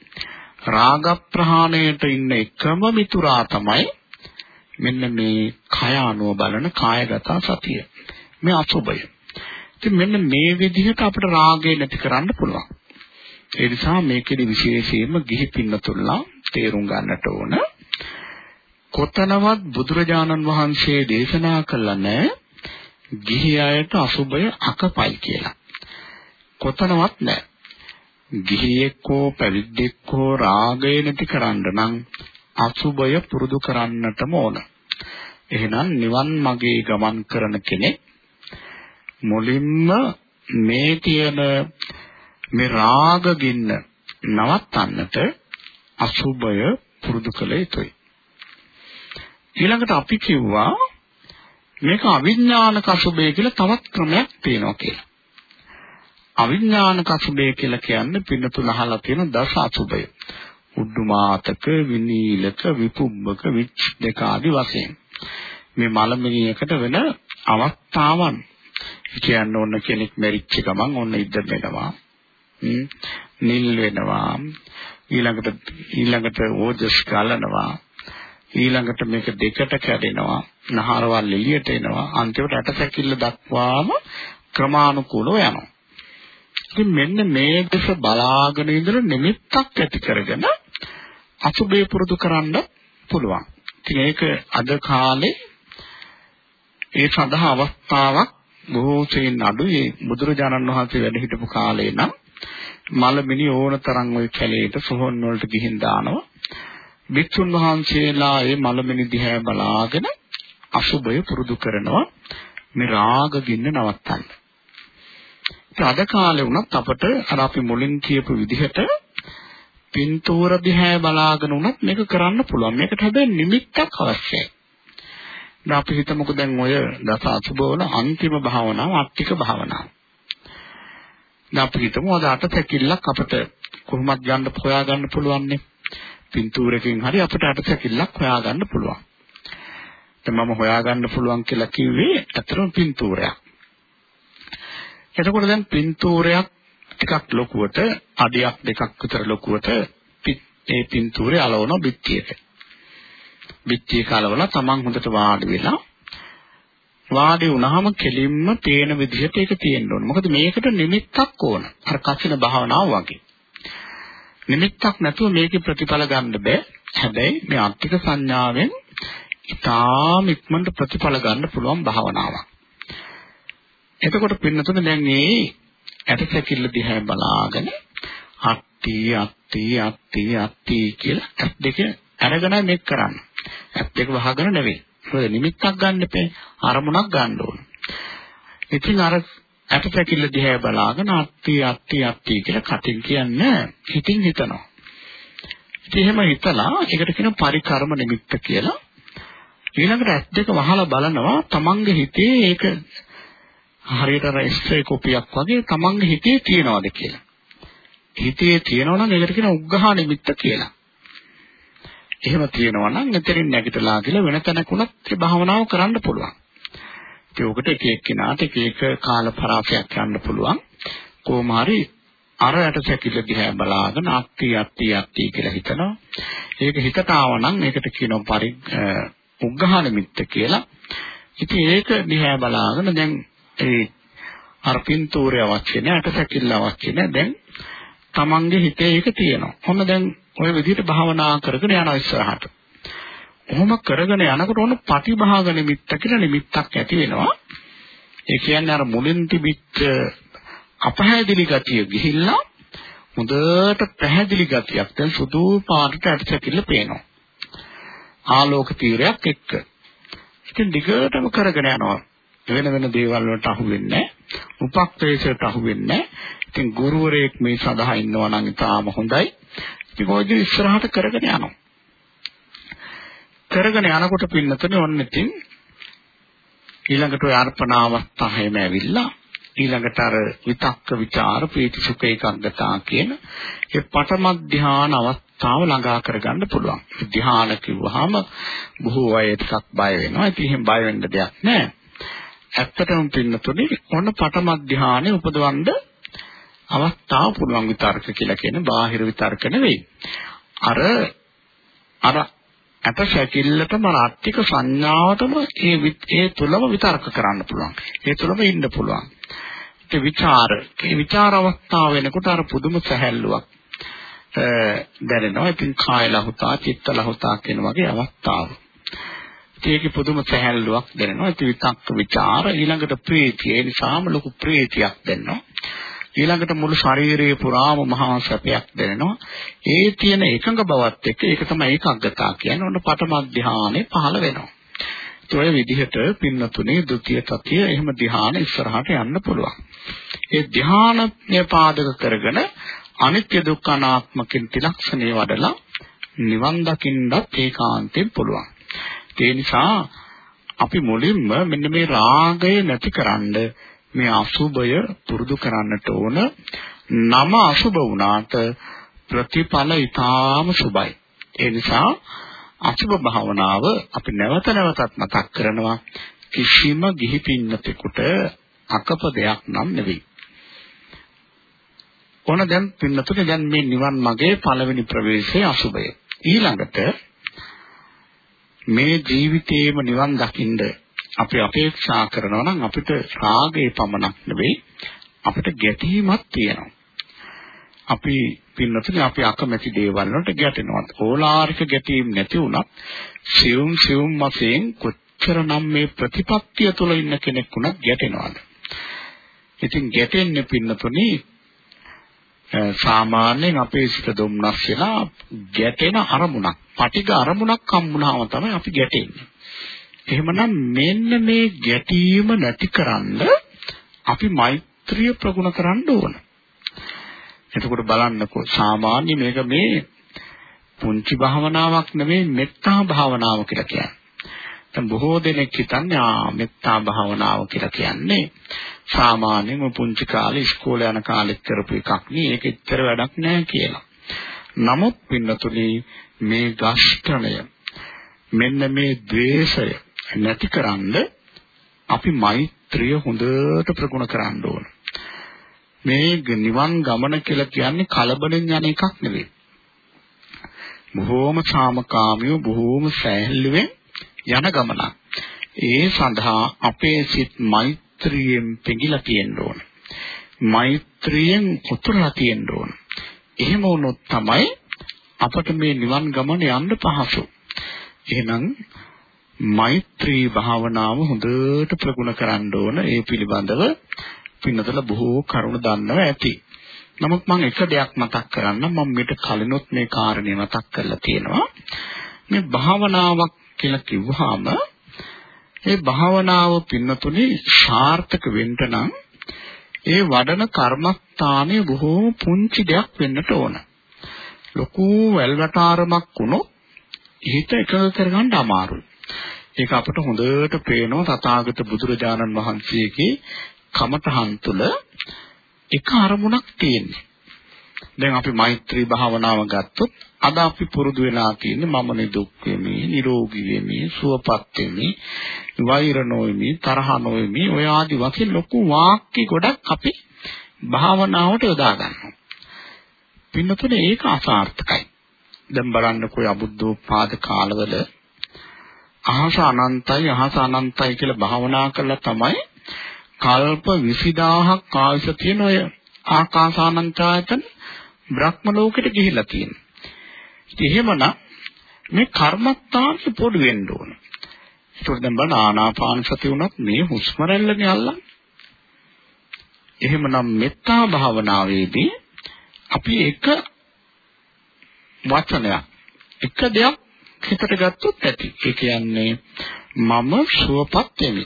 රාග ප්‍රහාණයට ඉන්න එකම මිතුරා තමයි මෙන්න මේ කය අනුව බලන කායගත සතිය. මේ අසුබය. ඉතින් මෙන්න මේ විදිහට අපිට රාගය නැති කරන්න පුළුවන්. ඒ නිසා මේකෙදි විශේෂයෙන්ම ගිහි පින්නතුල්ලා තේරුම් ගන්නට ඕන. කොතනවත් බුදුරජාණන් වහන්සේ දේශනා කළා නෑ ගිහි අයට අසුබය අකපයි කියලා. කොතනවත් නෑ. ගිහියෙක්කෝ පැවිද්දෙක්කෝ රාගය නැති කරන්න නම් අසුබය පුරුදු කරන්නටම ඕන. එහෙනම් නිවන් මාගේ ගමන් කරන කෙනෙක් මුලින්ම මේ තියෙන මේ රාග ගින්න නවත්තන්නට අසුබය පුරුදු කළ යුතුයි. ඊළඟට අපි කිව්වා මේක අවිඥානික අසුබය කියලා තවත් ක්‍රමයක් තියෙනවා කියලා. අවිඥානික අසුබය කියලා කියන්නේ පින්න තුල අහලා තියෙන දස අසුබය. උඩුමාතක, විනීලක, විපුම්බක, විච් දෙක ආදි වශයෙන්. මේ මලමිණියකට වෙන අවස්ථාවන් කියන්න ඕන කෙනෙක් මැරිච්ච ගමන් ඕන ඉද්ද වෙනවා. නිල් වෙනවා. ඊළඟට ඊළඟට ඕජස් ගලනවා. ඊළඟට මේක දෙකට කැඩෙනවා. නහරවල් එළියට එනවා. අන්තිමට ඇටසැකිල්ල දක්වාම ක්‍රමානුකූලව යනවා. ඉතින් මෙන්න මේ දෙස බලාගෙන ඉඳලා නිමිත්තක් ඇති කරගෙන අසුබේ පුරුදු කරන්න පුළුවන්. ඉතින් ඒක අද කාලේ ඒ සඳහා අවස්ථාවක් බොහෝ සෙයින් අඩුයි. බුදුරජාණන් වහන්සේ වැඩ හිටපු කාලේ නම් මලමිනි ඕන තරම් ওই කැලේට සොහොන් වලට ගිහින් දානවා. භික්ෂුන් වහන්සේලා ඒ මලමිනි දිහා බලාගෙන අසුබය පුරුදු කරනවා. මේ රාග ගින්න නවත්තන්න. අද කාලේ වුණත් අපට අර අපි මුලින් කියපු විදිහට පින්තූර දිහා බලාගෙන උනත් මේක කරන්න පුළුවන්. මේකට හැබැයි නිමිත්තක් අවශ්‍යයි. දැන් අපි හිතමුකෝ දැන් ඔය දස අසුබවල අන්තිම භාවනාව අට්ටික භාවනාව. දැන් අපි හිතමු අද අට සැකිල්ලක් අපිට කොහොමද ගන්න හොයා ගන්න පුළුවන්නේ? පින්තූරකින් හරි අපිට අට සැකිල්ලක් හොයා ගන්න පුළුවන්. දැන් මම හොයා ගන්න පුළුවන් කියලා කිව්වේ අතරම පින්තූරයක්. එතකොට දැන් පින්තූරයක් ටිකක් ලොකුවට අඩියක් දෙකක් විතර ලොකුවට ඒ පින්තූරය අලවන බිත්තියට. බිත්තිය කලවලා Taman හොඳට වාඩි වෙලා වාඩි වුණාම කෙලින්ම පේන විදිහට ඒක තියෙන්න ඕන. මොකද මේකට නිමිත්තක් ඕන. අර කසින භාවනාව වගේ. නිමිත්තක් නැතුව මේකේ ප්‍රතිඵල ගන්න බෑ. හැබැයි මේ අත්තික සංඥාවෙන් ඉතාම ඉක්මනට ප්‍රතිඵල ගන්න පුළුවන් භාවනාවක්. එතකොට පින්නතුනේ දැන් මේ ඇටසැකිල්ල දිහා බලාගෙන අත්ති අත්ති අත්ති අත්ති කියලා ඇස් දෙක අරගෙන මේක කරන්න. ඇස් දෙක වහගෙන නෙවෙයි. මොකද නිමිත්තක් ගන්න එපේ. අරමුණක් ගන්න ඕන. ඉතින් අර ඇටසැකිල්ල දිහා බලාගෙන අත්ති අත්ති අත්ති කියලා කටින් කියන්නේ හිතින් හිතනවා. ඉතින් එහෙම හිතලා ඒකට කියන පරිකර්ම නිමිත්ත කියලා. ඊළඟට ඇස් දෙක වහලා බලනවා තමන්ගේ හිතේ ඒක හරියට අර එක්ස්රේ කොපියක් වගේ තමන්ගේ හිතේ තියනවාද කියලා. හිතේ තියෙනවා නම් ඒකට කියන උග්ඝා නිමිත්ත කියලා. එහෙම තියෙනවා නම් එතනින් නැගිටලා ගිහලා වෙන තැනකුණත් ඒ භාවනාව කරන්න පුළුවන්. ඉතින් උකට එක එක්කිනාට එක එක කාල පරාසයක් යන්න පුළුවන්. කොහොම හරි අර යට සැකිල්ල දිහා බලාගෙන අත්ති අත්ති අත්ති කියලා හිතනවා. ඒක හිතට ආවනම් ඒකට කියනවා පරි උග්ඝා නිමිත්ත කියලා. ඉතින් ඒක දිහා බලාගෙන දැන් ඒ අර පින්තූරය අවශ්‍ය නැහැ අටසැකිල්ල අවශ්‍ය නැහැ දැන් තමන්ගේ හිතේ ඒක තියෙනවා. ඔන්න දැන් ওই විදිහට භාවනා කරගෙන යනවා ඉස්සරහට. කොහොම කරගෙන යනකොට ඔන්න පටිභාග නිමිත්ත කියලා නිමිත්තක් ඇති වෙනවා. ඒ කියන්නේ අර මුලින් තිබිච්ච අපහැදිලි ගතිය ගිහිල්ලා හොඳට පැහැදිලි ගතියක් දැන් සුදු පාටට ඇටසැකිල්ල පේනවා. ආලෝක තීරයක් එක්ක. ඉතින් දිගටම කරගෙන යනවා. වෙන වෙන දේවල් වලට අහු වෙන්නේ නැහැ. උපක්‍රේෂයට අහු වෙන්නේ නැහැ. ඉතින් ගුරුවරයෙක් මේ සඳහා ඉන්නවා නම් ඉතාම හොඳයි. ඉතින් ඔය දේ ඉස්සරහට කරගෙන යනවා. කරගෙන යනකොට පින්නතනේ ඔන්න ඉතින් ඊළඟට ඔය අර්පණාවස්ථාවෙම ඇවිල්ලා ඊළඟට අර විතක්ක ਵਿਚාර ප්‍රීති සුඛ ඒකාග්‍රතාව කියන ඒ පඨම ධ්‍යාන අවස්ථාව ළඟා කරගන්න පුළුවන්. ධ්‍යාන කිව්වහම බොහෝ අය ටිකක් බය වෙනවා. ඉතින් එහෙම බය වෙන්න දෙයක් නැහැ. ඇත්තටම පින්නතුනේ ඔන්න පඨම ධානය උපදවන්න අවස්ථාව පුළුවන් විතර්ක කියලා කියන්නේ බාහිර විතර්ක නෙවෙයි. අර අර අත ශකිල්ලටම ආර්ථික සංඥාවටම ඒ ඒ තුලම විතර්ක කරන්න පුළුවන්. ඒ තුලම ඉන්න පුළුවන්. ඒ විචාර, ඒ විචාර අවස්ථාව වෙනකොට අර පුදුම සැහැල්ලුවක් දැනෙනවා. ඉතින් කාය ලහුතා, චිත්ත ලහුතා කියන වගේ අවස්ථාව. ඒකේ පුදුම සැහැල්ලුවක් දැනෙනවා. ඉතින් විතක්ක ਵਿਚාර ඊළඟට ප්‍රීතිය. ඒ නිසාම ලොකු ප්‍රීතියක් දැනෙනවා. ඊළඟට මුළු ශරීරයේ පුරාම මහා සැපයක් දැනෙනවා. ඒ තියෙන එකඟ බවත් එක්ක ඒක තමයි ඒකාග්‍රතාව කියන්නේ. ඔන්න පඨම ධානයේ පහළ වෙනවා. ඒ විදිහට පින්න තුනේ ဒုတိ ය තතිය එහෙම ධානය ඉස්සරහට යන්න පුළුවන්. ඒ ධානය පාදක කරගෙන අනිත්‍ය දුක්ඛ අනාත්ම කියන ත්‍රිලක්ෂණේ වඩලා නිවන් දකින්නත් ඒකාන්තයෙන් පුළුවන්. ඒ නිසා අපි මුලින්ම මෙන්න මේ රාගය නැතිකරන්න මේ අසුබය පුරුදු කරන්නට ඕන. නම අසුබ වුණාට ප්‍රතිඵල ඊටාම සුබයි. ඒ නිසා අසුබ භාවනාව අපි නැවත නැවතත් මතක් කරනවා කිසිම ගිහි පින්නතෙකුට අකප දෙයක් නම් නෙවෙයි. ඕන දැන් පින්නතුනේ දැන් මේ නිවන් මාගේ පළවෙනි ප්‍රවේශයේ අසුබය. ඊළඟට මේ ජීවිතේම නිවන් දකින්න අපි අපේක්ෂා කරනවා නම් අපිට රාගය පමණක් නෙවෙයි අපිට ගැටීමක් තියෙනවා. අපි පින්නතුනේ අපි අකමැති දේවල් වලට ගැටෙනවා. ඕලාරික ගැටීම් නැති වුණත් සියුම් සියුම් වශයෙන් කොච්චරනම් මේ ප්‍රතිපත්තිය තුළ ඉන්න කෙනෙක් වුණත් ගැටෙනවාද? ඉතින් ගැටෙන්නේ පින්නතුනේ සාමාන්‍යයෙන් අපේ සිත දුම්නස් වෙලා ගැටෙන අරමුණක්, පටිඝ අරමුණක් හම්බුනහම තමයි අපි ගැටෙන්නේ. එහෙමනම් මෙන්න මේ ගැටීම නැතිකරන්න අපි මෛත්‍රිය ප්‍රගුණ කරන්න ඕන. එතකොට බලන්නකෝ සාමාන්‍ය මේක මේ පුංචි භාවනාවක් නෙමෙයි මෙත්තා භාවනාව කියලා කියන්නේ. දැන් බොහෝ දෙනෙක් හිතන්නේ ආ මෙත්තා භාවනාව කියලා කියන්නේ සාමාන්‍යයෙන්ම පුංචි කාලේ ඉස්කෝලේ යන කාලෙත් කරපු එකක් නේ ඒක ඇත්තට වැඩක් නෑ කියලා. නමුත් පින්නතුනි මේ ගෂ්ඨණය මෙන්න මේ द्वේෂය නැතිකරන්න අපි මෛත්‍රිය හොඳට ප්‍රගුණ කරන්න ඕන. මේ නිවන් ගමන කියලා කියන්නේ කලබලෙන් යන එකක් නෙවෙයි. බොහෝම සාමකාමීව බොහෝම සෑහළුවෙන් යන ගමනක්. ඒ සඳහා අපේ සිත් මෛත්‍රියෙන් පෙඟිලා තියෙන්න ඕන. මෛත්‍රියෙන් උතුරලා තියෙන්න ඕන. එහෙම වුණොත් තමයි අපට මේ නිවන් ගමන යන්න පහසු. එහෙනම් මෛත්‍රී භාවනාව හොඳට ප්‍රගුණ කරන්න ඕන. ඒ පිළිබඳව පින්නතල බොහෝ කරුණ දන්නව ඇති. නමුත් මම එක දෙයක් මතක් කරන්න මම මේට කලිනුත් මේ කාරණේ මතක් කරලා තියෙනවා. මේ භාවනාවක් කියලා කිව්වහම ඒ භාවනාව පින්නතුනේ සාර්ථක වෙන්න නම් ඒ වඩන කර්මස්ථානය බොහෝ පුංචි දෙයක් වෙන්නට ඕන. ලොකු වැල්වටාරමක් වුණොත් හිත එකඟ කරගන්න අමාරුයි. ඒක අපට හොඳට පේනවා තථාගත බුදුරජාණන් වහන්සේගේ කමඨහන් තුල එක අරමුණක් තියෙන්නේ. දැන් අපි මෛත්‍රී භාවනාව ගත්තොත් අද අපි පුරුදු වෙලා තියෙන්නේ මම නිදුක් වෙමි, නිරෝගී වෙමි, සුවපත් වෙමි, වෛර නොවෙමි, තරහ නොවෙමි ඔය ආදි වශයෙන් ලොකු වාක්‍ය ගොඩක් අපි භාවනාවට යොදා ගන්නවා. පින්නතුනේ ඒක අසාර්ථකයි. දැන් බලන්නකෝ අබුද්ධෝපාද කාලවල අහස අනන්තයි අහස අනන්තයි කියලා භාවනා කළා තමයි කල්ප 20000ක් ආයුෂ තියෙන ඔය ආකාසානංචායතන බ්‍රහ්ම ලෝකෙට ගිහිල්ලා තියෙනවා. ඉතින් එහෙමනම් මේ කර්මත්තාන්ට පොඩු වෙන්න ඕන. ඒකට දැන් බලන්න ආනාපාන සතිය උනත් මේ හුස්ම රැල්ලනේ අල්ලන්නේ. එහෙමනම් මෙත්තා භාවනාවේදී අපි එක වචනයක් එක දෙයක් හිතට ගත්තොත් ඇති. ඒ කියන්නේ මම සුවපත් වෙමි.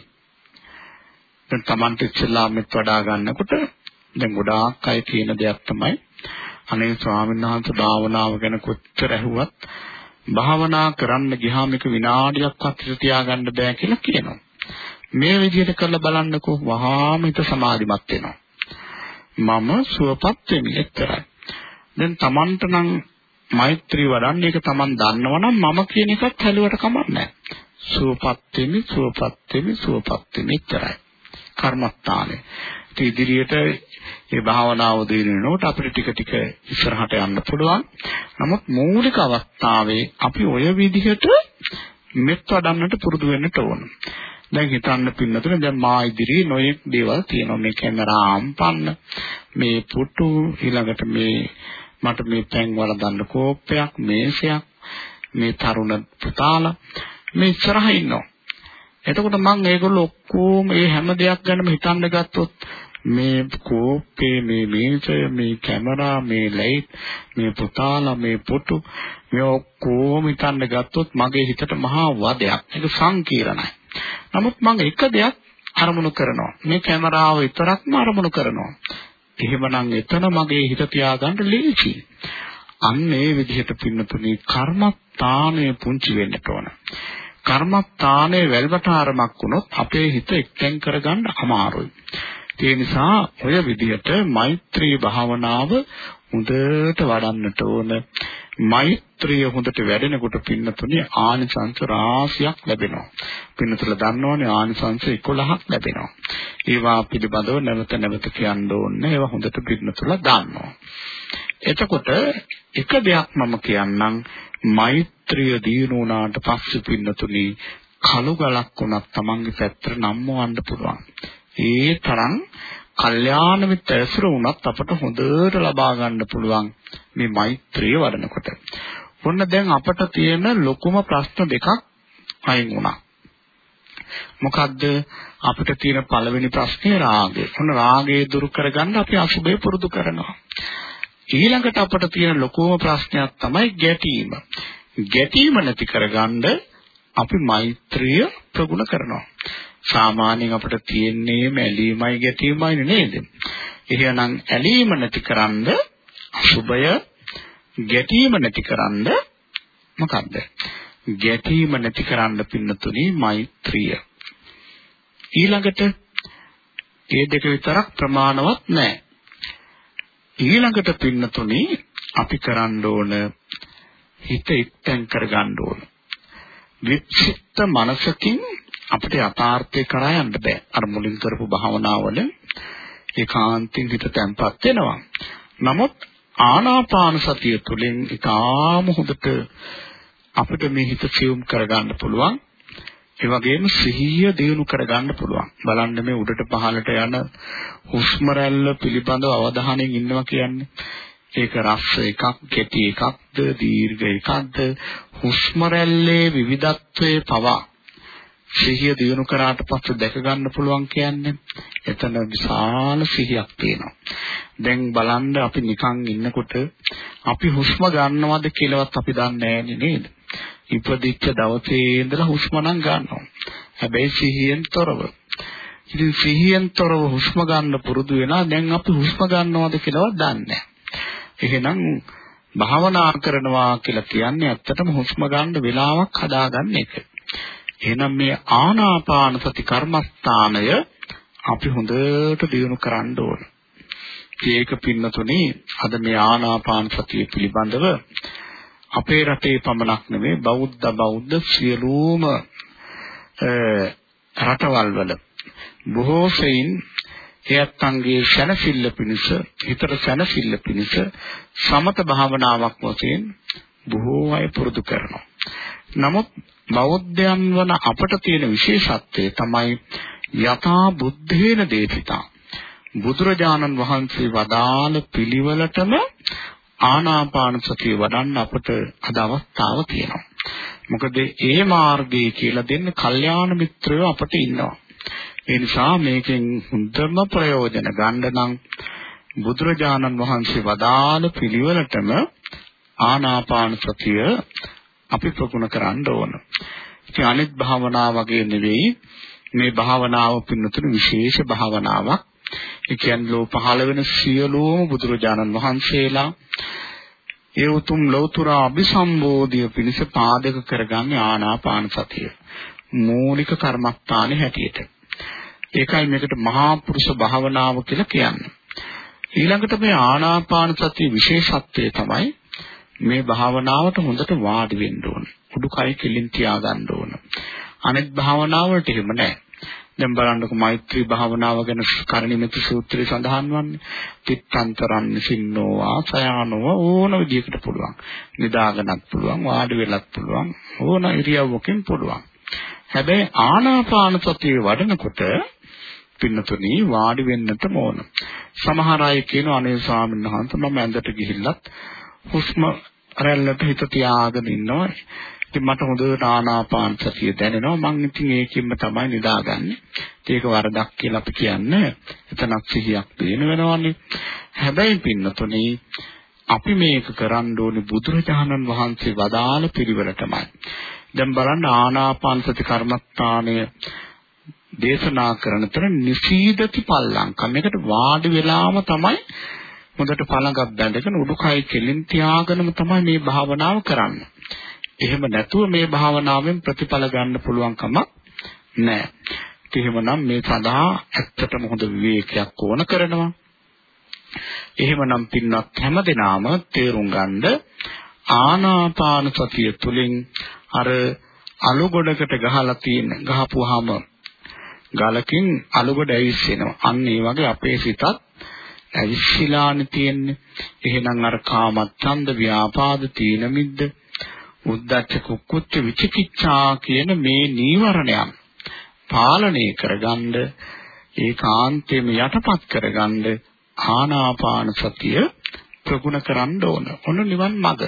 දැන් Tamante ඉස්සලා මෙත් වඩා ගන්නකොට දැන් ගොඩාක් අය කියන දෙයක් තමයි අනේ ස්වාමීන් වහන්සේ භාවනාව ගැන කොච්චර ඇහුවත් භාවනා කරන්න ගියාම එක විනාඩියක්වත් හිත තියාගන්න බෑ කියලා කියනවා. මේ විදිහට කරලා බලන්නකෝ වහාම හිත සමාධිමත් වෙනවා. මම සුවපත් වෙමි එච්චරයි. දැන් Tamanට නම් මෛත්‍රී වඩන්න ඒක Taman දන්නවනම් මම කියන එකත් හැලුවට කමක් නැහැ. සුවපත් වෙමි සුවපත් වෙමි සුවපත් වෙමි එච්චරයි. කර්මස්ථානේ. ඉදිරියට මේ භාවනාව දිනනකොට අපිට ටික ටික ඉස්සරහට යන්න පුළුවන්. නමුත් මූලික අවස්ථාවේ අපි ඔය විදිහට මෙත් වඩන්නට පුරුදු වෙන්නට ඕන. දැන් හිතන්න පින්නතුනේ දැන් මා ඉදිරියේ නොයෙක් දේවල් තියෙනවා මේ කැමරා ආම්පන්න මේ පුටු ඊළඟට මේ මට මේ පෙන් වල දාන්න කෝප්පයක් මේසයක් මේ තරුණ පුතාලා මේ ඉස්සරහ ඉන්නවා එතකොට මම මේගොල්ලෝ ඔක්කොම මේ හැම දෙයක් ගැනම හිතන්න ගත්තොත් මේ කෝප්පේ මේ මේසය මේ කැමරා මේ ලයිට් මේ පුතාලා මේ පුටු මේ ඔක්කොම හිතන්න ගත්තොත් මගේ හිතට මහා වදයක් ඒක සංකීර්ණයි. නමුත් මම එක දෙයක් අරමුණු කරනවා. මේ කැමරාව විතරක්ම අරමුණු කරනවා. එහෙමනම් එතන මගේ හිත තියාගන්න ලේසි අන්න ඒ විදිහට පින්නතුනි කර්මස්ථානය පුංචි වෙන්න ඕන. කර්මස්ථානයේ වැල්වටාරමක් වුණොත් අපේ හිත එක්තෙන් කරගන්න අමාරුයි. ඒ නිසා ඔය විදිහට මෛත්‍රී භාවනාව හොඳට වඩන්නට ඕන. මෛත්‍රිය හොඳට වැඩෙනකොට පින්නතුනේ ආනිසංස රාශියක් ලැබෙනවා. පින්නතුල දන්නවනේ ආනිසංස 11ක් ලැබෙනවා. ඒවා පිළිබඳව නැවත නැවත කියන්න ඕනේ. ඒවා හොඳට පින්නතුල දන්නවා. එතකොට එක දෙයක් මම කියන්නම් මෛත්‍රිය දිනුනාට පස්සේ පින්නතුනි කළු ගලක් වුණත් Tamange පැත්තට නම්මවන්න පුළුවන්. ඒ තරම් කල්යාණ මිත්‍ර ඇසුර වුණත් අපට හොඳට ලබා ගන්න පුළුවන් මේ මෛත්‍රිය වඩනකොට. ඔන්න දැන් අපට තියෙන ලොකුම ප්‍රශ්න දෙකක් අයින් වුණා. මොකද්ද අපිට තියෙන පළවෙනි ප්‍රශ්නේ රාගය. ඔන්න රාගය දුරු කරගන්න අපි අසුබය පුරුදු කරනවා. ඊළඟට අපට තියෙන ලොකුම ප්‍රශ්නයක් තමයි ගැටීම. ගැටීම නැති කරගන්න අපි මෛත්‍රිය ප්‍රගුණ කරනවා. සාමාන්‍යයෙන් අපිට තියෙන්නේ ඇලීමයි ගැටීමයි නේද? එහෙනම් ඇලීම නැතිකරන්න අසුබය ගැටීම නැතිකරන්න මොකද්ද? ගැටීම නැතිකරන්න පින්නතුනි මෛත්‍රිය. ඊළඟට ඒ දෙක විතරක් ප්‍රමාණවත් නැහැ. ඊළඟට පින්නතුනි අපි කරන්න ඕන හිත එක්තෙන් කරගන්න ඕන. වික්ෂිප්ත මනසකින් අපිට යථාර්ථය කරා යන්න බෑ. අර මුලින් කරපු භාවනාවල ඒකාන්තින් හිත තැම්පත් වෙනවා. නමුත් ආනාපාන සතිය තුළින් ඊටාම හොඳට අපිට මේ හිත සියුම් කරගන්න පුළුවන්. ඒ වගේම සිහිය දියුණු කරගන්න පුළුවන්. බලන්න මේ උඩට පහළට යන හුස්ම රැල්ල පිළිබඳව අවධානයෙන් ඉන්නවා කියන්නේ. ඒක රස් එකක්, කෙටි එකක්ද, දීර්ඝ එකක්ද, හුස්ම රැල්ලේ විවිධත්වයේ පවා සිහිය දිනු කරාට පස්සේ දැක ගන්න පුළුවන් කියන්නේ එතන විශාල සිහියක් තියෙනවා. දැන් බලන්න අපි නිකන් ඉන්නකොට අපි හුස්ම ගන්නවද කියලාවත් අපි දන්නේ නේද? ඉපදිච්ච දවසේ ඉඳලා හුස්ම නම් ගන්නවා. හැබැයි සිහියෙන් තොරව. ඉතින් සිහියෙන් තොරව හුස්ම ගන්න පුරුදු වෙනා දැන් අපි හුස්ම ගන්නවද කියලාවත් දන්නේ එහෙනම් භාවනා කරනවා කියලා කියන්නේ ඇත්තටම හුස්ම ගන්න වෙලාවක් හදාගන්න එක. එහෙනම් මේ ආනාපාන සති කර්මස්ථානය අපි හොඳට දියුණු කරන්න ඕන. ඒක පින්නතුනේ අද මේ ආනාපාන සතිය පිළිබඳව අපේ රටේ පමණක් නෙමෙයි බෞද්ධ බෞද්ධ සියලුම රටවල් වල බොහෝ සෙයින් එයත්න්ගේ සැනසෙල්ල පිණිස හිතට සැනසෙල්ල පිණිස සමත භාවනාවක් වශයෙන් බොහෝ අය පුරුදු කරනවා. නමුත් බෞද්ධයන් වන අපට තියෙන විශේෂත්වය තමයි යථා බුද්ධේන දේශිතා. බුදුරජාණන් වහන්සේ වදාළ පිළිවෙලටම ආනාපාන සතිය වඩන්න අපට අද අවස්ථාව තියෙනවා. මොකද ඒ මාර්ගය කියලා දෙන්න කල්යාණ මිත්‍රයෝ අපට ඉන්නවා. ඒ නිසා මේකෙන් හොඳම ප්‍රයෝජන ගන්න නම් බුදුරජාණන් වහන්සේ වදාළ පිළිවෙලටම ආනාපාන සතිය අපි ප්‍රගුණ කරන්න ඕන. ඉතින් අනිත් භාවනා වගේ නෙවෙයි මේ භාවනාව පින්නතුණු විශේෂ භාවනාවක්. ඒ කියන්නේ ලෝ පහළ වෙන සියලුම බුදුරජාණන් වහන්සේලා ඒ උතුම් ලෞතර අභිසම්බෝධිය පිණිස පාදක කරගන්නේ ආනාපාන සතිය. මූලික කර්මස්ථානේ හැටියට. ඒකයි මේකට මහා පුරුෂ භාවනාව කියලා කියන්නේ. ඊළඟට මේ ආනාපාන සතිය විශේෂත්වය තමයි මේ භාවනාවට හොඳට වාඩි වෙන්න ඕන. උඩුකය කෙලින් තියාගන්න ඕන. අනෙක් භාවනාවලට එහෙම නැහැ. දැන් බලන්නකො මෛත්‍රී භාවනාව ගැන කරණිමෙති සූත්‍රයේ සඳහන් වන්නේ තිත්තන්තරන් සින්නෝවා සයානෝව ඕන විදිහකට පුළුවන්. නිදාගන්නත් පුළුවන්, වාඩි වෙලත් පුළුවන්, ඕන ඉරියව්වකින් පුළුවන්. හැබැයි ආනාපාන සතිය වඩනකොට පින්නතුනි වාඩි වෙන්නට ඕන. සමහර අය කියනවා අනේ ස්වාමීන් වහන්සේ මම ඇඳට ගිහිල්ලත් හුස්ම රැල්ලට හිත තියාගෙන ඉන්නවා. ඉතින් මට හොඳට ආනාපාන සතිය දැනෙනවා. මං ඉතින් ඒකින්ම තමයි නිදාගන්නේ. ඒක වරදක් කියලා අපි කියන්නේ. එතනක් සිහියක් පේන වෙනවනේ. හැබැයි පින්නතුනේ අපි මේක කරන්න ඕනේ බුදුරජාණන් වහන්සේ වදාළ පිළිවෙලටමයි. දැන් බලන්න ආනාපාන සති කර්මස්ථානය දේශනා කරන තර නිසීදති පල්ලංකම්. මේකට වාඩි වෙලාම තමයි හොඳට පළඟක් බැඳගෙන උඩුකය කෙලින් තියාගෙනම තමයි මේ භාවනාව කරන්නේ. එහෙම නැතුව මේ භාවනාවෙන් ප්‍රතිඵල ගන්න පුළුවන් කමක් නැහැ. එහෙමනම් මේ සඳහා ඇත්තටම හොඳ විවේකයක් ඕන කරනවා. එහෙමනම් පින්වත් හැමදෙනාම තේරුම් ගන්න ආනාපාන සතිය තුලින් අර අලු ගොඩකට ගහලා තියෙන ගහපුවාම ගලකින් අලු ගොඩ ඇවිස්සෙනවා. අන්න ඒ වගේ අපේ සිතත් ඇවිස්සලානේ තියෙන්නේ. එහෙනම් අර කාමච්ඡන්ද ව්‍යාපාද තීන මිද්ද උද්දච්ච කුක්කුච්ච විචිකිච්ඡා කියන මේ නීවරණයන් පාලනය කරගන්න ඒකාන්තයෙන්ම යටපත් කරගන්න ආනාපාන සතිය ප්‍රගුණ කරන්න ඕන. ඔන්න නිවන් මඟ.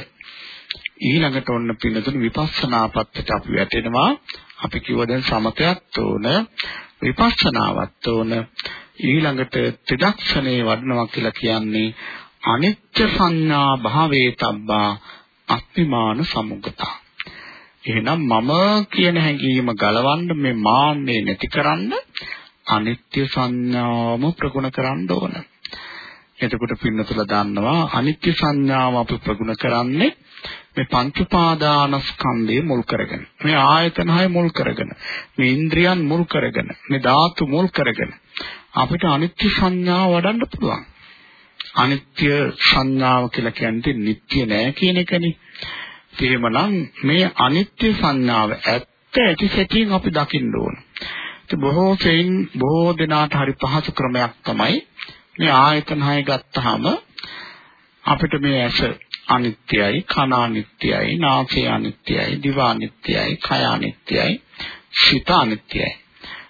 ඊළඟට ඔන්න පින්නතුන විපස්සනා පැත්තට අපි වැටෙනවා. අපි කිව්ව දැන් සමතයත් ඕන, විපස්සනාවත් ඕන. ඊළඟට ත්‍රිදක්ෂණේ වඩනවා කියලා කියන්නේ අනිත්‍ය සංඥා භාවේ තබ්බා අත්තිමාන සමුගතා. එහෙනම් මම කියන හැඟීම ගලවන්න මේ මාන්නේ නැති කරන්න අනිත්‍ය සංඥාවම ප්‍රගුණ කරන්න ඕන. එතකොට පින්නතුල දන්නවා අනිත්‍ය සංඥාව අපි ප්‍රගුණ කරන්නේ මේ පංච උපාදානස්කන්ධය මුල් කරගෙන මේ ආයතන හය මුල් කරගෙන මේ ඉන්ද්‍රියන් මුල් කරගෙන මේ ධාතු මුල් කරගෙන අපිට අනිත්‍ය සංඥාව වඩන්න පුළුවන්. අනිත්‍ය සංඥාව කියලා කියන්නේ නිට්ටය නෑ කියන එකනේ. එහෙමනම් මේ අනිත්‍ය සංඥාව ඇත්ත ඇති සැටියෙන් අපි දකින්න ඕන. ඉතින් බොහෝ සෙයින් බොහෝ දෙනාට හරි පහසු ක්‍රමයක් තමයි මේ ආයතන හය ගත්තාම අපිට මේ ඇස අනිත්‍යයි කන අනිත්‍යයි නාසය අනිත්‍යයි දිව අනිත්‍යයි කය අනිත්‍යයි සිත අනිත්‍යයි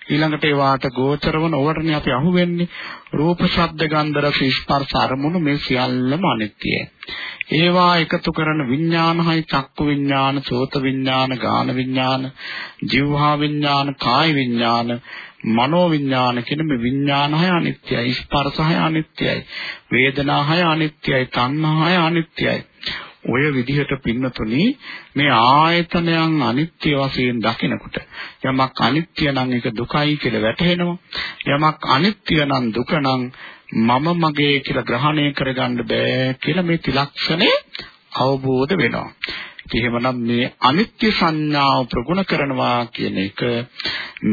ඊළඟට ඒවාට ගෝචරවන ඕවටනේ අපි අහුවෙන්නේ රූප ශබ්ද ගන්ධ රස ස්පර්ශ අරමුණු මේ සියල්ලම අනිත්‍යයි ඒවා එකතු කරන විඥානහයි චක්කු විඥාන සෝත විඥාන ගාන විඥාන જીවහා විඥාන කාය විඥාන මනෝ විඥාන කියන මේ විඥානහය අනිත්‍යයි ස්පර්ශහය අනිත්‍යයි වේදනාහය අනිත්‍යයි තණ්හාහය අනිත්‍යයි ඔය විදිහට පින්නතුනි මේ ආයතනයන් අනිත්‍ය වශයෙන් දකිනකොට යමක් අනිත්‍ය නම් ඒක දුකයි කියලා වැටහෙනවා යමක් අනිත්‍ය නම් දුක නම් මම මගේ කියලා ග්‍රහණය කරගන්න බෑ කියලා මේ ත්‍රිලක්ෂණය අවබෝධ වෙනවා එහෙමනම් මේ අනිත්‍ය සංඥාව ප්‍රගුණ කරනවා කියන එක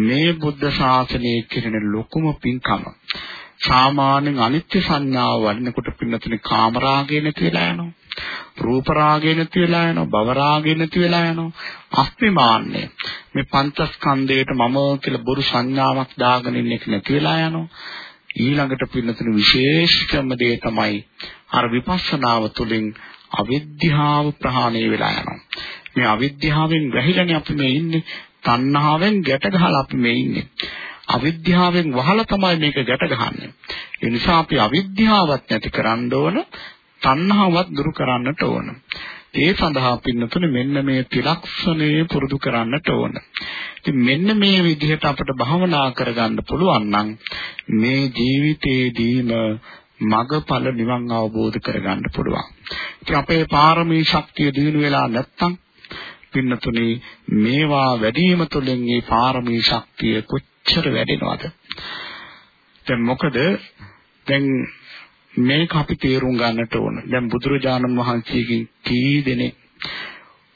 මේ බුද්ධ ශාසනයේ කෙරෙන ලොකුම පින්කම. සාමාන්‍යයෙන් අනිත්‍ය සංඥාව වඩනකොට පින්නතුනේ කාමරාගය නැති වෙලා යනවා. රූප රාගය නැති වෙලා යනවා. භව රාගය නැති වෙලා යනවා. අස්මිමාන්නේ මේ පංචස්කන්ධයට මම කියලා බොරු සංඥාවක් දාගෙන ඉන්න එක නැති වෙලා යනවා. ඊළඟට පින්නතුනේ විශේෂකම දේ තමයි අර විපස්සනාව තුළින් අවිද්‍යාව ප්‍රහාණය වෙලා යනවා. මේ අවිද්‍යාවෙන් වැහිලානේ අපි මේ ඉන්නේ. තණ්හාවෙන් ගැට ගහලා අපි මේ ඉන්නේ. අවිද්‍යාවෙන් වහලා තමයි මේක ගැට ගහන්නේ. ඒ නිසා අපි අවිද්‍යාවත් නැති කරන්න ඕන, තණ්හාවත් දුරු කරන්නට ඕන. ඒ සඳහා පින්නතුනේ මෙන්න මේ ත්‍රිලක්ෂණය පුරුදු කරන්නට ඕන. ඉතින් මෙන්න මේ විදිහට අපිට භවනා කරගන්න පුළුවන් නම් මේ ජීවිතේදීම මගඵල නිවන් අවබෝධ කරගන්න පුළුවන්. ඉතින් අපේ පාරමී ශක්තිය දිනු වෙලා නැත්තම් පින්නතුනේ මේවා වැඩිම තුළින් මේ පාරමී ශක්තිය කොච්චර වැඩෙනවද? දැන් මොකද දැන් මේක අපි තේරුම් ගන්නට ඕන. දැන් බුදුරජාණන් වහන්සේගෙන් කී දෙනෙක්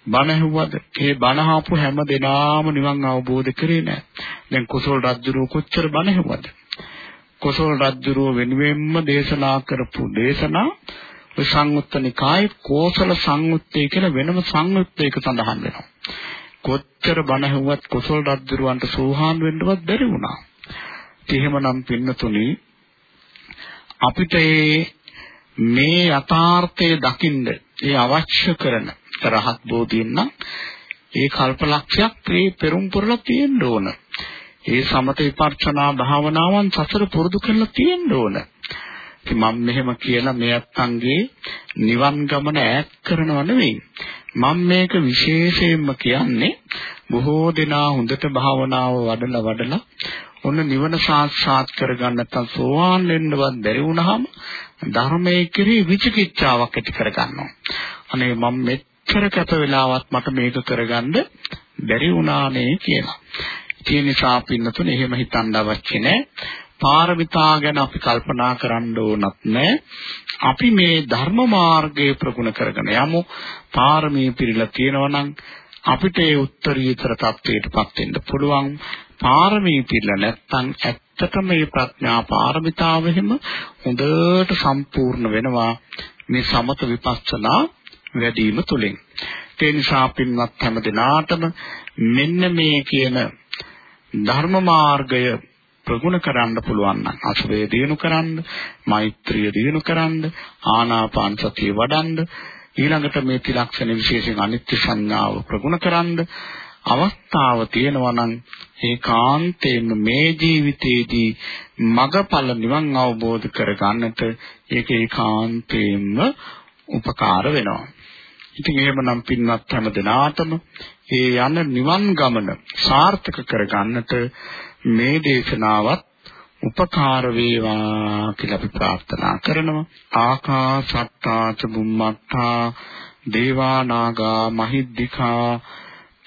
බණ ඇහුවද? ඒ බණ ආපු හැම දෙනාම නිවන් අවබෝධ කරේ නැහැ. දැන් කුසල රජුරු කොච්චර බණ ඇහුවද? කොසල් රජුරුව වෙනුවෙන්ම දේශනා කරපු දේශනා ඔය සංයුත්ත නිකායේ කෝසල සංයුත්තේ කියලා වෙනම සංයුත්තයක සඳහන් වෙනවා. කොච්චර බණ ඇහුවත් කොසල් රජුරවන්ට සෝහාන් වෙන්නවත් බැරි වුණා. එහෙමනම් පින්නතුනි අපිට මේ යථාර්ථය දකින්න ඒ අවශ්‍ය කරන රහත් බෝධියෙන් නම් ඒ කල්පලක්ෂයක් මේ පෙරම් පුරලා තියෙන්න ඕන. ඒ සමත විපර්චනා භාවනාවන් සසර පුරුදු කරලා තියෙන්න ඕන. ඉතින් මම මෙහෙම කියලා මේ අත්ංගේ නිවන් ගමන ඈත් කරනව නෙවෙයි. මම මේක විශේෂයෙන්ම කියන්නේ බොහෝ දෙනා හොඳට භාවනාව වඩලා වඩලා ඔන්න නිවන සාක්ෂාත් කරගන්න නැත්නම් සෝවාන් වෙන්නවත් බැරි වුණාම ධර්මයේ කෙරෙහි විචිකිච්ඡාවක් ඇති කරගන්නවා. අනේ මම මෙච්චර කැප වෙලාවත් මට මේක කරගන්න බැරි වුණානේ කියලා. ඒ නිසා පින්නතුනේ එහෙම හිතන්න අවශ්‍ය නැහැ. පාරමිතා ගැන අපි කල්පනා කරන්න ඕනත් නැහැ. අපි මේ ධර්ම මාර්ගයේ ප්‍රගුණ කරගෙන යමු. පාරමී පිළිලා තියෙනවා නම් අපිට ඒ උත්තරීතර තත්වයටපත් වෙන්න පුළුවන්. පාරමී පිළිලා නැත්නම් ඇත්තටම මේ ප්‍රඥා පාරමිතාව එහෙම හොඳට සම්පූර්ණ වෙනවා. මේ සමත විපස්සනා වැඩි වීම තුලින්. ඒ නිසා පින්වත් හැම දිනාටම මෙන්න මේ කියන ධර්ම මාර්ගය ප්‍රගුණ කරන්න පුළුවන් නම් අසුබේ දිනු කරන්න, මෛත්‍රිය දිනු කරන්න, ආනාපාන සතිය වඩන්න, ඊළඟට මේ ත්‍රිලක්ෂණ විශේෂයෙන් අනිත්‍ය සංඥාව ප්‍රගුණ කරන්න අවස්ථාව තියෙනවා නම් ඒකාන්තයෙන්ම මේ ජීවිතයේදී මගඵල නිවන් අවබෝධ කරගන්නට ඒක ඒකාන්තයෙන්ම උපකාර වෙනවා. ඉතින් එහෙමනම් පින්වත් හැම දිනාටම ඒ යන නිවන් ගමන සාර්ථක කරගන්නට මේ දේශනාවත් උපකාර වේවා කියලා අපි ප්‍රාර්ථනා කරනවා. ආකාසත්තා ච බුම්මත්තා දේවා නාග මහිද්దికා